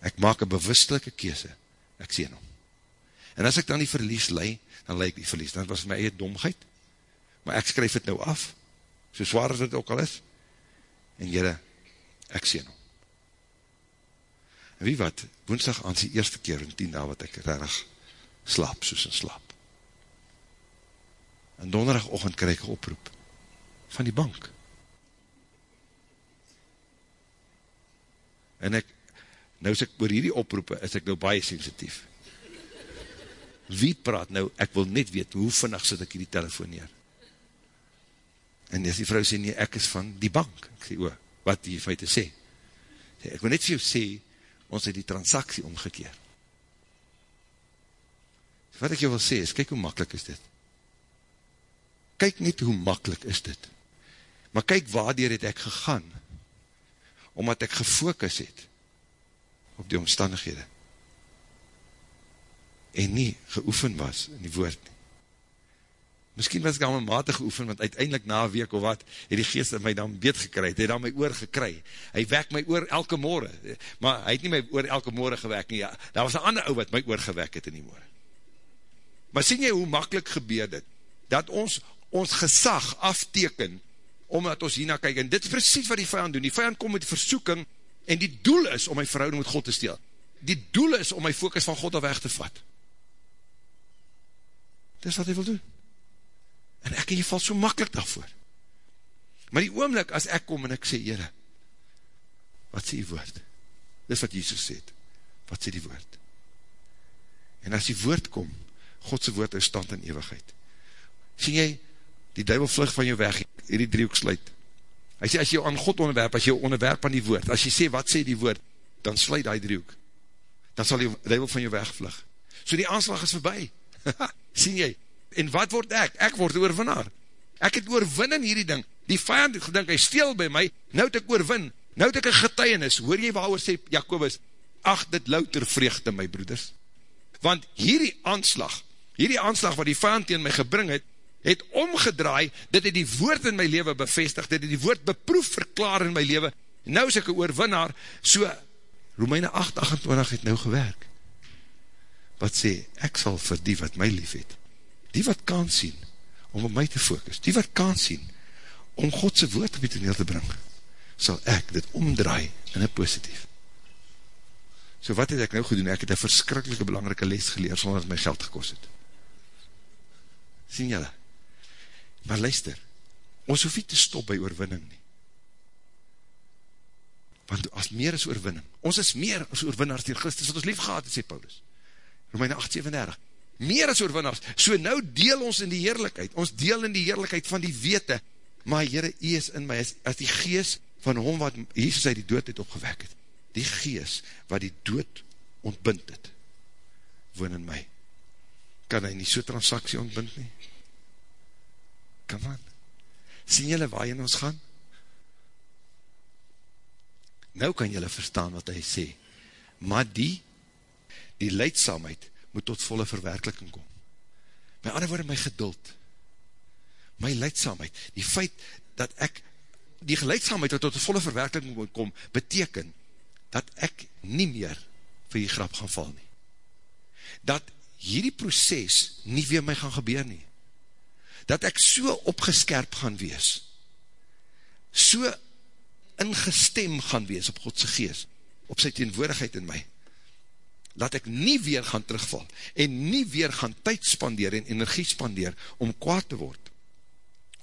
Ek maak een bewustelike kese. Ek sê hom. En as ek dan die verlies lei, dan lei ek die verlies. Dan was my eie domheid. Maar ek skryf het nou af so zwaar as dit ook al is, en jyre, ek sien hom. Wie wat, woensdag aan sy eerste keer in tien daal wat ek rarig slaap, soos in slaap. En donderdag ochend krijg ek oproep van die bank. En ek, nou as ek oor hierdie oproepe, is ek nou baie sensitief. Wie praat nou, ek wil net weet, hoe vannacht sit ek hierdie telefoon neer? En as die vrou sê, nee, ek is van die bank. Ek sê, o, wat die feite sê? sê ek wil net vir jou sê, ons het die transaksie omgekeer. Wat ek jou wil sê is, kyk hoe makkelijk is dit. Kyk net hoe makkelijk is dit. Maar kyk waardoor het ek gegaan, omdat ek gefokus het op die omstandighede en nie geoefen was in die woord nie. Misschien was ek al my mate geoefen, want uiteindelik na een week of wat, het die geest my dan beet gekry, het dan my oor gekry. Hy wek my oor elke morgen, maar hy het nie my oor elke morgen gewek nie. Ja, daar was een ander ou wat my oor gewek het in die morgen. Maar sien jy hoe makkelijk gebeur dit? Dat ons ons gesag afteken, omdat ons hierna kyk, en dit is precies wat die vijand doen. Die vijand kom met versoeking, en die doel is om my verhouding met God te steel. Die doel is om my focus van God af weg te vat. Dit is wat hy wil doen. En ek en jy val so makkelijk daarvoor. Maar die oomlik, as ek kom en ek sê, Heere, wat sê die woord? Dis wat Jesus sê, wat sê die woord? En as die woord kom, Godse woord is stand in eeuwigheid. Sien jy, die duivel vlug van jou weg, hierdie driehoek sluit. Hy sê, as jy aan God onderwerp, as jy onderwerp aan die woord, as jy sê, wat sê die woord, dan sluit die driehoek. Dan sal die duivel van jou weg vlug. So die aanslag is voorbij. Sien jy? En wat word ek? Ek word oorwinnaar. Ek het oorwin in hierdie ding. Die vijand het gedink, hy steel by my, nou het ek oorwin. Nou het ek een getuienis. Hoor jy waar sê Jacobus? Ach, dit louter vreugde, my broeders. Want hierdie aanslag, hierdie aanslag wat die vijand tegen my gebring het, het omgedraai, dit het die woord in my leven bevestig, dit het die woord beproef verklaar in my leven, nou is ek een oorwinnaar, so, Romeine 8, 28 het nou gewerk, wat sê, ek sal vir die wat my lief het, die wat kan sien, om op my te focus, die wat kan sien, om Godse woord op die toneel te bring, sal ek dit omdraai in een positief. So wat het ek nou gedoen? Ek het een verskrikkelijke belangrike les geleer, sonder dat my geld gekost het. Sien jylle? Maar luister, ons hoef nie te stop by oorwinning nie. Want as meer is oorwinning, ons is meer as oorwinnaars die Christus wat ons lief gehad, sê Paulus. Romeine 8, 37. Meer as oorwinnaars. So nou deel ons in die heerlijkheid. Ons deel in die heerlijkheid van die wete. Maar Heere, jy is in my, as, as die gees van hom wat Jesus uit die dood het opgewek het. Die gees wat die dood ontbind het, woon in my. Kan hy nie so transaksie ontbind nie? Come on. Sien jylle waar jy ons gaan? Nou kan jylle verstaan wat hy sê. Maar die, die leidsamheid, moet tot volle verwerkeliking kom. My ander woorde, my geduld, my leidsamheid, die feit dat ek, die geleidsamheid wat tot volle verwerkeliking moet kom, beteken, dat ek nie meer vir die grap gaan val nie. Dat hierdie proces nie weer my gaan gebeur nie. Dat ek so opgeskerp gaan wees, so ingestem gaan wees op Godse geest, op sy teenwoordigheid in my, dat ek nie weer gaan terugval, en nie weer gaan tyd spandeer en energie spandeer, om kwaad te word,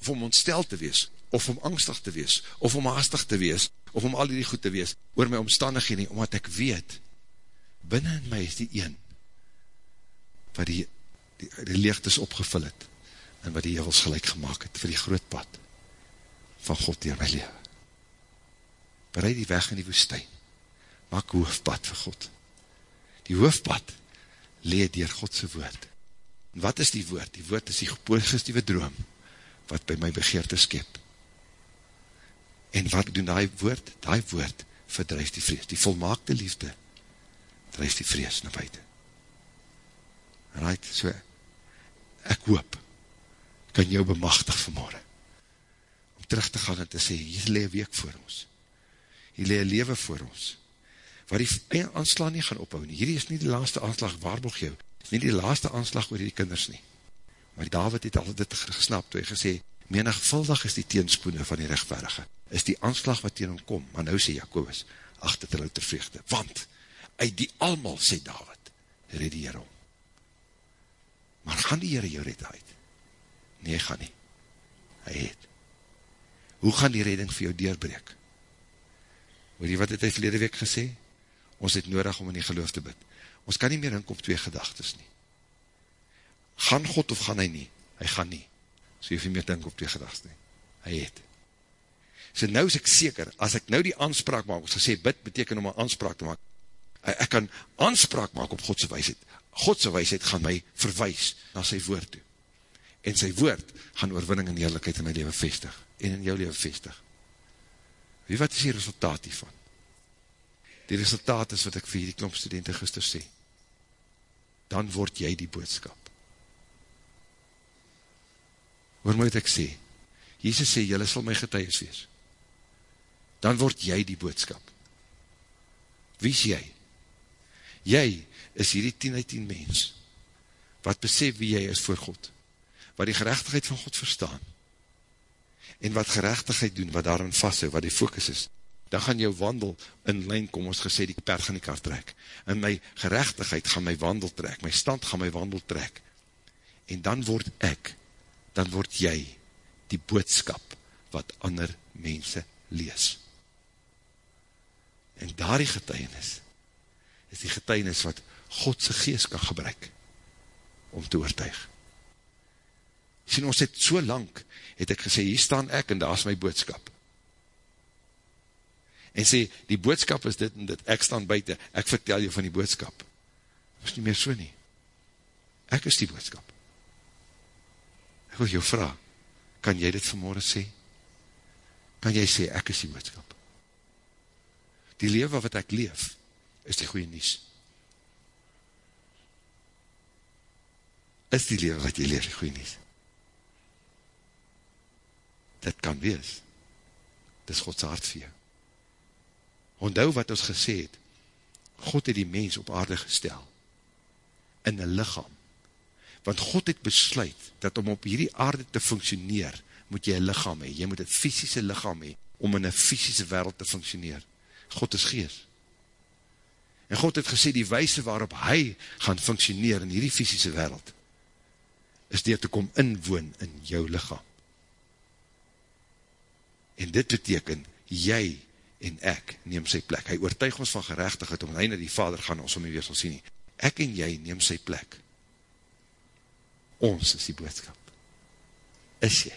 of om ontstel te wees, of om angstig te wees, of om haastig te wees, of om al die goed te wees, oor my omstandigheid nie, omdat ek weet, binnen in my is die een, wat die, die, die leegtes opgevul het, en wat die jevels gelijk gemaakt het, vir die groot pad, van God dier my leven. Bereid die weg in die woestijn, maak hoofdpad vir God. Die hoofdpad, leed dier Godse woord. En wat is die woord? Die woord is die positieve droom, wat by my begeerte skep. En wat doen die woord? Die woord verdrijf die vrees. Die volmaakte liefde drijf die vrees na buiten. Right, so, ek hoop, kan jou bemachtig vanmorgen, om terug te gaan en te sê, hier lee week voor ons, hier lee lewe voor ons, waar die aanslag nie gaan ophou nie, hierdie is nie die laaste aanslag, waarborg jou, nie die laaste aanslag oor die kinders nie, maar David het al dit gesnap, toe hy gesê, menigvuldig is die teenspoene van die rechtverige, is die aanslag wat teen hom kom, maar nou sê Jacobus, achter te louter vreugde, want, uit die almal, sê David, red die Heer om. Maar gaan die Heer jou red uit? Nee, hy gaan nie. Hy het. Hoe gaan die redding vir jou deurbreek? Hoor jy wat het hy verlede week gesê? Ons het nodig om in die geloof te bid. Ons kan nie meer hink op twee gedagtes nie. Gaan God of gaan hy nie? Hy gaan nie. So jy hoef nie meer dink op twee gedagtes nie. Hy het. So nou is ek seker, as ek nou die aanspraak maak, ons gesê, bid beteken om een aanspraak te maak, ek kan aanspraak maak op Godse wijsheid. Godse wijsheid gaan my verwijs na sy woord toe. En sy woord gaan oorwinning en eerlijkheid in my leven vestig. En in jou leven vestig. Wie wat is die resultaat hiervan? Die resultaat is wat ek vir die klomp studenten gister sê. Dan word jy die boodskap. Waar moet ek sê? Jesus sê, jylle sal my getuies wees. Dan word jy die boodskap. Wie is jy? Jy is hierdie 10 uit 10 mens, wat besef wie jy is voor God, wat die gerechtigheid van God verstaan, en wat gerechtigheid doen, wat daarin vasthou, wat die focus is, dan gaan jou wandel in lijn kom, ons gesê, die perd gaan die kar trek, en my gerechtigheid gaan my wandel trek, my stand gaan my wandel trek, en dan word ek, dan word jy die boodskap wat ander mense lees. En daar die getuienis, is die getuienis wat Godse geest kan gebruik, om te oortuig. Sien, ons het so lang, het ek gesê, hier staan ek, en daar is my boodskap. En sê, die boodskap is dit en dit, ek staan buiten, ek vertel jou van die boodskap. Dat is nie meer so nie. Ek is die boodskap. Ek wil jou vraag, kan jy dit vanmorgen sê? Kan jy sê, ek is die boodskap? Die leven wat ek leef, is die goeie nies. Is die leven wat jy leef, die goeie nies? Dit kan wees. Dit is Godse hart vir jou. Onthou wat ons gesê het, God het die mens op aarde gestel, in een lichaam, want God het besluit, dat om op hierdie aarde te functioneer, moet jy een lichaam hee, jy moet een fysische lichaam hee, om in een fysische wereld te functioneer. God is gees. En God het gesê, die wijse waarop hy gaan functioneer in hierdie fysische wereld, is dier te kom inwoon in jou lichaam. En dit beteken, jy en ek neem sy plek. Hy oortuig ons van gerechtigheid, om hy na die vader gaan, ons om hy weer sal sien nie. Ek en jy neem sy plek. Ons is die boodskap. Is jy?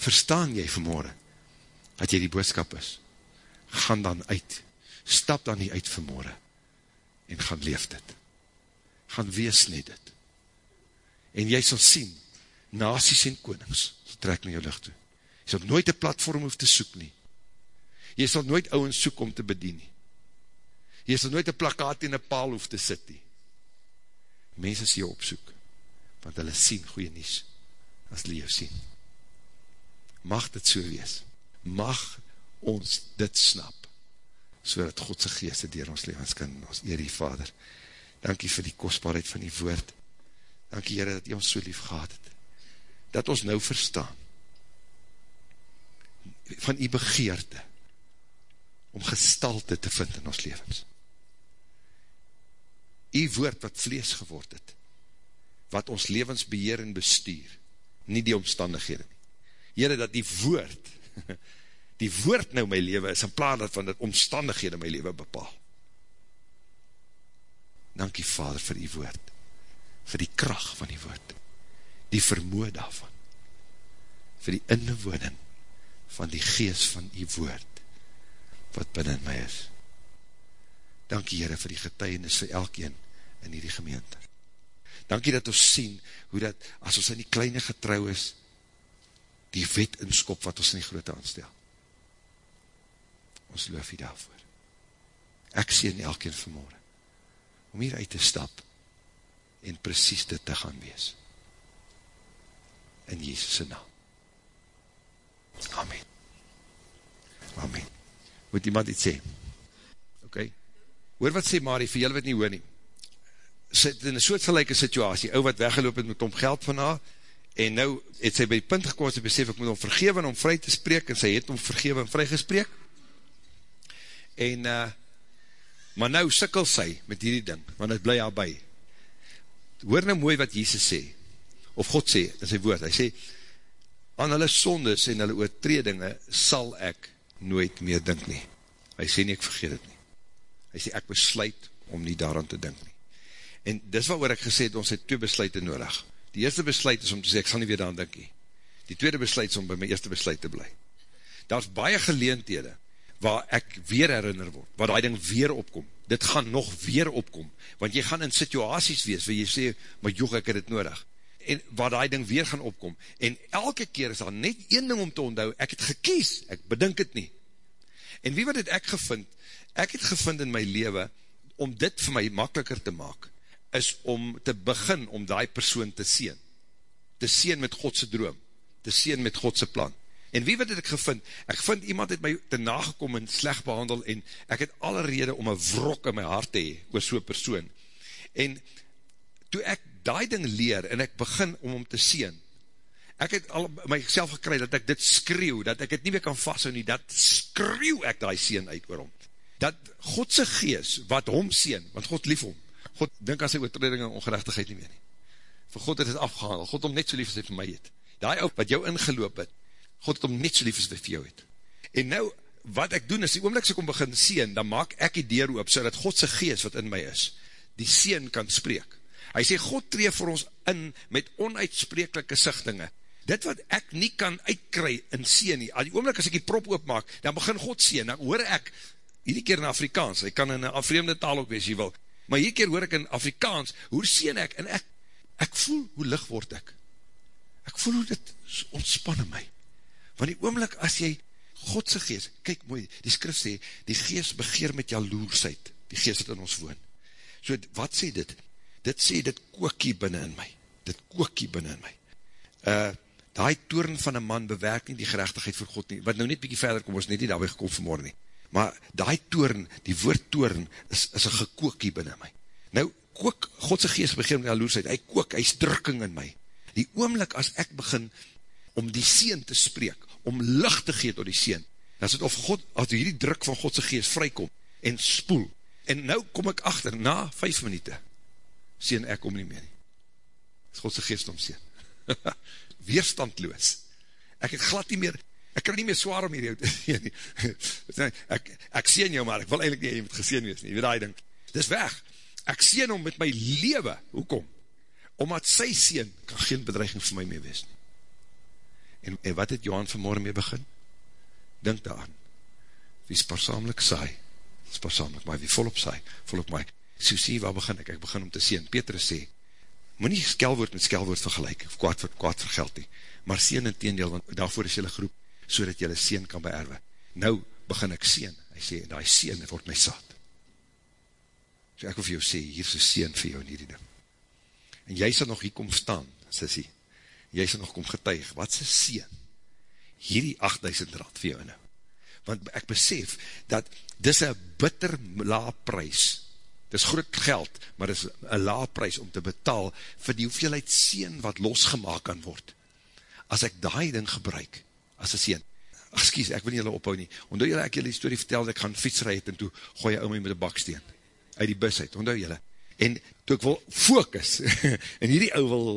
Verstaan jy vanmorgen, dat jy die boodskap is? Gaan dan uit. Stap dan nie uit vanmorgen. En gaan leef dit. Gaan wees net dit. En jy sal sien, nasies en konings, trek na jou licht toe. Jy sal nooit een platform hoef te soek nie. Jy sal nooit ouwens soek om te bedien nie. Jy sal nooit een plakkaat in een paal hoef te sit nie. Mense sê jy opsoek, want hulle sien goeie nies, as hulle jou sien. Mag dit so wees. Mag ons dit snap, so dat Godse geeste dier ons levens kan, ons eer die Vader. Dankie vir die kostbaarheid van die woord. Dankie Heere, dat jy ons so lief gehad het. Dat ons nou verstaan, van die begeerte, om gestalte te vind in ons levens. Die woord wat vlees geword het, wat ons levens beheer en bestuur, nie die omstandighede nie. Heren, dat die woord, die woord nou my leven is, in plaas dat van die omstandighede my leven bepaal. Dankie Vader vir die woord, vir die kracht van die woord, die vermoe daarvan, vir die inwoning van die geest van die woord, wat binnen my is. Dankie Heere vir die getuienis vir elkeen in die gemeente. Dankie dat ons sien, hoe dat, as ons in die kleine getrouw is, die wet inskop wat ons in die grote aanstel. Ons loof hier daarvoor. Ek sien elkeen vanmorgen, om hier uit te stap, en precies dit te gaan wees. In Jezus' naam. Amen. Amen moet iemand iets sê. Ok, hoor wat sê Marie, vir julle wat nie hoor nie, sit in een soortgelijke situasie, ou wat weggeloop het met om geld van haar, en nou het sy by die punt gekomen, sy besef, ek moet om vergewe en om vry te spreek, en sy het om vergewe en vry gespreek, en, uh, maar nou sikkel sy met hierdie ding, want het bly haar by. Hoor nou mooi wat Jesus sê, of God sê in sy woord, hy sê, aan hulle sondes en hulle oortredinge sal ek nooit meer dink nie. Hy sê nie, ek vergeet het nie. Hy sê, ek besluit om nie daaraan te dink nie. En dis wat oor ek gesê het, ons het twee besluiten nodig. Die eerste besluit is om te sê, ek sal nie weer daaraan dink nie. Die tweede besluit is om by my eerste besluit te bly. Daar is baie geleenthede, waar ek weer herinner word, waar die ding weer opkom. Dit gaan nog weer opkom, want jy gaan in situaties wees, waar jy sê, maar joh, ek het het nodig en waar die ding weer gaan opkom, en elke keer is daar net een ding om te onthou, ek het gekies, ek bedink het nie, en wie wat het ek gevind, ek het gevind in my leven, om dit vir my makkeliker te maak, is om te begin om die persoon te sien, te sien met Godse droom, te sien met Godse plan, en wie wat het ek gevind, ek vind iemand het my te nagekom en slecht behandel, en ek het alle rede om een wrok in my hart te hee, oor so'n persoon, en toe ek die ding leer, en ek begin om om te sien, ek het al myself gekry, dat ek dit skreeuw, dat ek het nie meer kan vasthou nie, dat skreeuw ek die sien uit oor hom, dat Godse gees, wat hom sien, want God lief hom, God dink aan sy oortreding en ongerechtigheid nie meer nie, vir God het het afgehandel, God om net so lief as hy vir my het, die ou wat jou ingeloop het, God het om net so lief as hy vir jou het, en nou, wat ek doen is, die oomlik as ek om begin sien, dan maak ek die deur oop, so dat Godse geest wat in my is, die sien kan spreek, hy sê, God tree vir ons in, met onuitsprekelike sichtinge, dit wat ek nie kan uitkry in sien nie, al die oomlik as ek die prop oopmaak, dan begin God sien, dan hoor ek, hierdie keer in Afrikaans, hy kan in een vreemde taal ook wees, jy wil, maar hierdie keer hoor ek in Afrikaans, hoe sien ek, en ek, ek voel, hoe lig word ek, ek voel hoe dit ontspanne my, want die oomlik as jy, Godse geest, kyk mooi, die skrif sê, die geest begeer met jaloersheid, die geest wat in ons woon, so wat sê dit, dit sê, dit kookie binnen in my, dit kookie binnen in my, uh, die toren van een man bewerk nie die gerechtigheid vir God nie, wat nou net bykie verder kom, ons net nie daarby gekom vanmorgen nie, maar die toren, die woord toren, is, is een gekookie binnen my. Nou, kook, Godse geest begin met jaloersheid, hy kook, hy is drukking in my. Die oomlik as ek begin om die seen te spreek, om licht te gee tot die seen, dan is het of God, as die druk van Godse geest vrykom, en spoel, en nou kom ek achter, na vijf minuut, seen ek om nie meer nie. Is Godse geest om seen. weerstandloos. Ek het glad nie meer, ek kan nie meer zwaar om hier jou te sien nie. ek, ek sien jou maar, ek wil eindelijk nie, jy moet geseen wees nie, jy weet die ding, dis weg. Ek sien om met my lewe, hoekom? Omdat sy sien, kan geen bedreiging vir my mee wees nie. En, en wat het Johan vanmorgen mee begin? Dink daaraan. Wie spaarsamelijk saai, spaarsamelijk my, wie volop saai, volop my. Sê, waar begin ek? Ek begin om te sien. Petrus sê, moet nie skelwoord met skelwoord vergelijk, of kwaad vir kwaad vergeld nie, maar sien in teendeel, want daarvoor is jylle groep, so dat jylle sien kan beerwe. Nou begin ek sien, hy sê, en die sien word my saad. So ek wil vir jou sê, hier is een sien vir jou in hierdie ding. En jy sal nog hier kom staan, sissie, jy sal nog kom getuig, wat is een sien? Hierdie 8000 rad vir jou nou. Want ek besef, dat dis een bitter la prijs, Dis groot geld, maar dis een laag prijs om te betaal vir die hoeveelheid seen wat losgemaak kan word. As ek daai ding gebruik, as een seen, excuse, ek wil nie julle ophou nie, ondou julle ek julle die story vertel, dat ek gaan fietsrij het, en toe gooi jy om my met een baksteen, uit die bus uit, ondou julle, en toe ek wil focus, en hierdie ou wil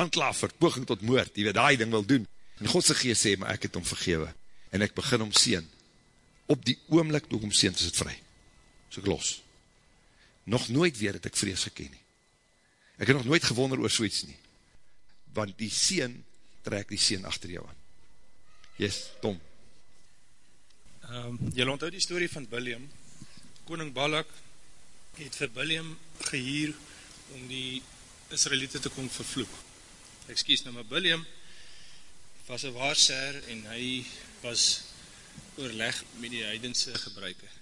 aanklaaf vir poging tot moord, die wat daai ding wil doen, en Godse geest sê, maar ek het om vergewe, en ek begin om seen, op die oomlik toe om seen, is het vry, so ek los, nog nooit weer het ek vrees geken nie. Ek het nog nooit gewonder oor soeits nie. Want die seen trek die seen achter jou aan. Yes, Tom. Um, jy onthou die story van William. Koning Balak het vir William gehuur om die Israelite te kom vervloek. Excuse nou, maar William was een waarser en hy was oorleg met die heidense gebruiker.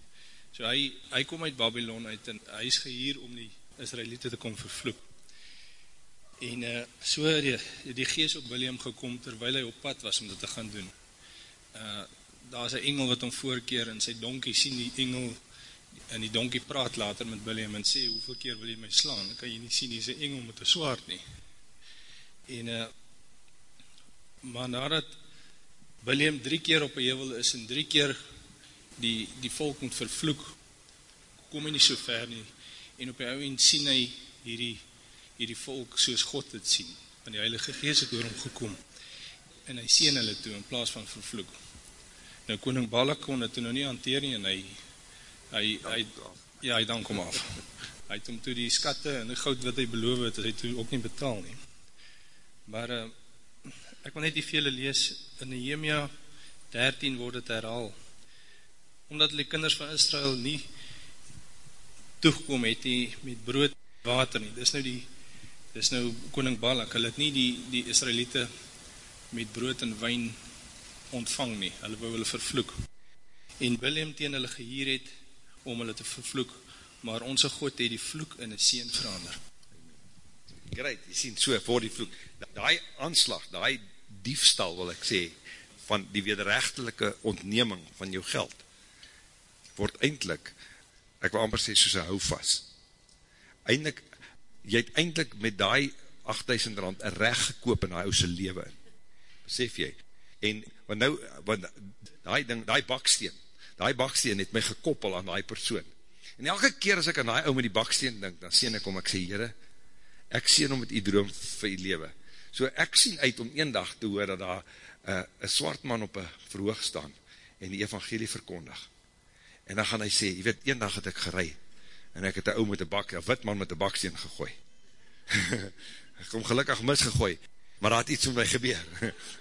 So hy, hy kom uit Babylon uit en hy is gehuur om die Israelite te kom vervloek. En uh, so die, die geest op William gekom terwyl hy op pad was om dit te gaan doen. Uh, daar is een engel wat hom voorkeer en sy donkie sien die engel en die donkie praat later met William en sê, hoeveel keer wil jy my slaan? Dan kan jy nie sien, die een engel met een swaard nie. En, uh, maar nadat William drie keer op een hevel is en drie keer die, die volk moet vervloek, kom hy nie so ver nie, en op die ouwe sien hy hierdie, hierdie volk soos God het sien, want die Heilige Geest het oor hom gekom, en hy sien hulle toe, in plaas van vervloek. Nou, koning Balak kon het nou nie hanteer nie, en hy, hy, hy, ja, hy dank hom af. Hy het hom toe die skatte en die goud wat hy beloof het, hy toe ook nie betaal nie. Maar, uh, ek wil net die vele lees, in Nehemia 13 word het herhaal, omdat die kinders van Israel nie toegekom het nie met brood water nie. Dis nou die dis nou koning Balak, hulle het nie die die Israeliete met brood en wyn ontvang nie. Hulle wou hulle vervloek. En Willem teen hulle gehuur het om hulle te vervloek, maar ons God het die vloek in 'n seën verander. Great, jy sien so voor die vloek. Daai aanslag, daai diefstal wil ek sê van die wederregtelike ontneming van jou geld word eindelijk, ek wil amper sê, soos een hou vast. Eindelijk, jy het eindelijk met die 8000 rand een recht gekoop in die ouse leven. Besef jy? En, want nou, want die ding, die baksteen, die baksteen het my gekoppel aan die persoon. En elke keer as ek aan die ou met die baksteen denk, dan sien ek om, ek sê, heren, ek sien om met die droom vir die lewe. So ek sien uit om een dag te hoor dat daar uh, een swart man op een verhoog staan en die evangelie verkondig. En dan gaan hy sê, jy weet, een dag het ek gerei en ek het een ou met een bak, een wit man met een baksteen gegooi. ek kom gelukkig misgegooi, maar daar het iets om my gebeur.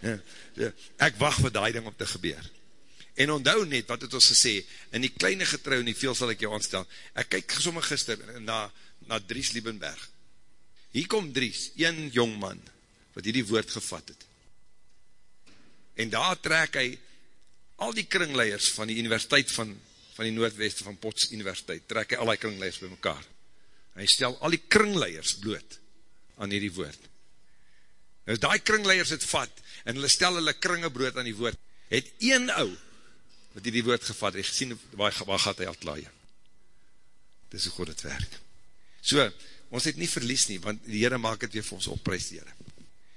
ek wacht vir die ding om te gebeur. En onthou net, wat het ons gesê, in die kleine getrou, nie veel sal ek jou aanstel, ek kyk gesomme gister na, na Dries Liebenberg. Hier kom Dries, een jong man, wat hier die woord gevat het. En daar trek hy al die kringleiers van die universiteit van, van die Noordweste van Pots Universiteit, trek hy al die kringleiers by mekaar. Hy stel al die kringleiers bloot aan hierdie woord. Nou die kringleiers het vat, en hulle stel hulle kringebrood aan die woord, het een ou, wat hierdie woord gevat, hy gesien, waar, waar gaat hy al klaar? Dis hoe God het werk. So, ons het nie verlies nie, want die Heere maak het weer vir ons op, prijs die Heere.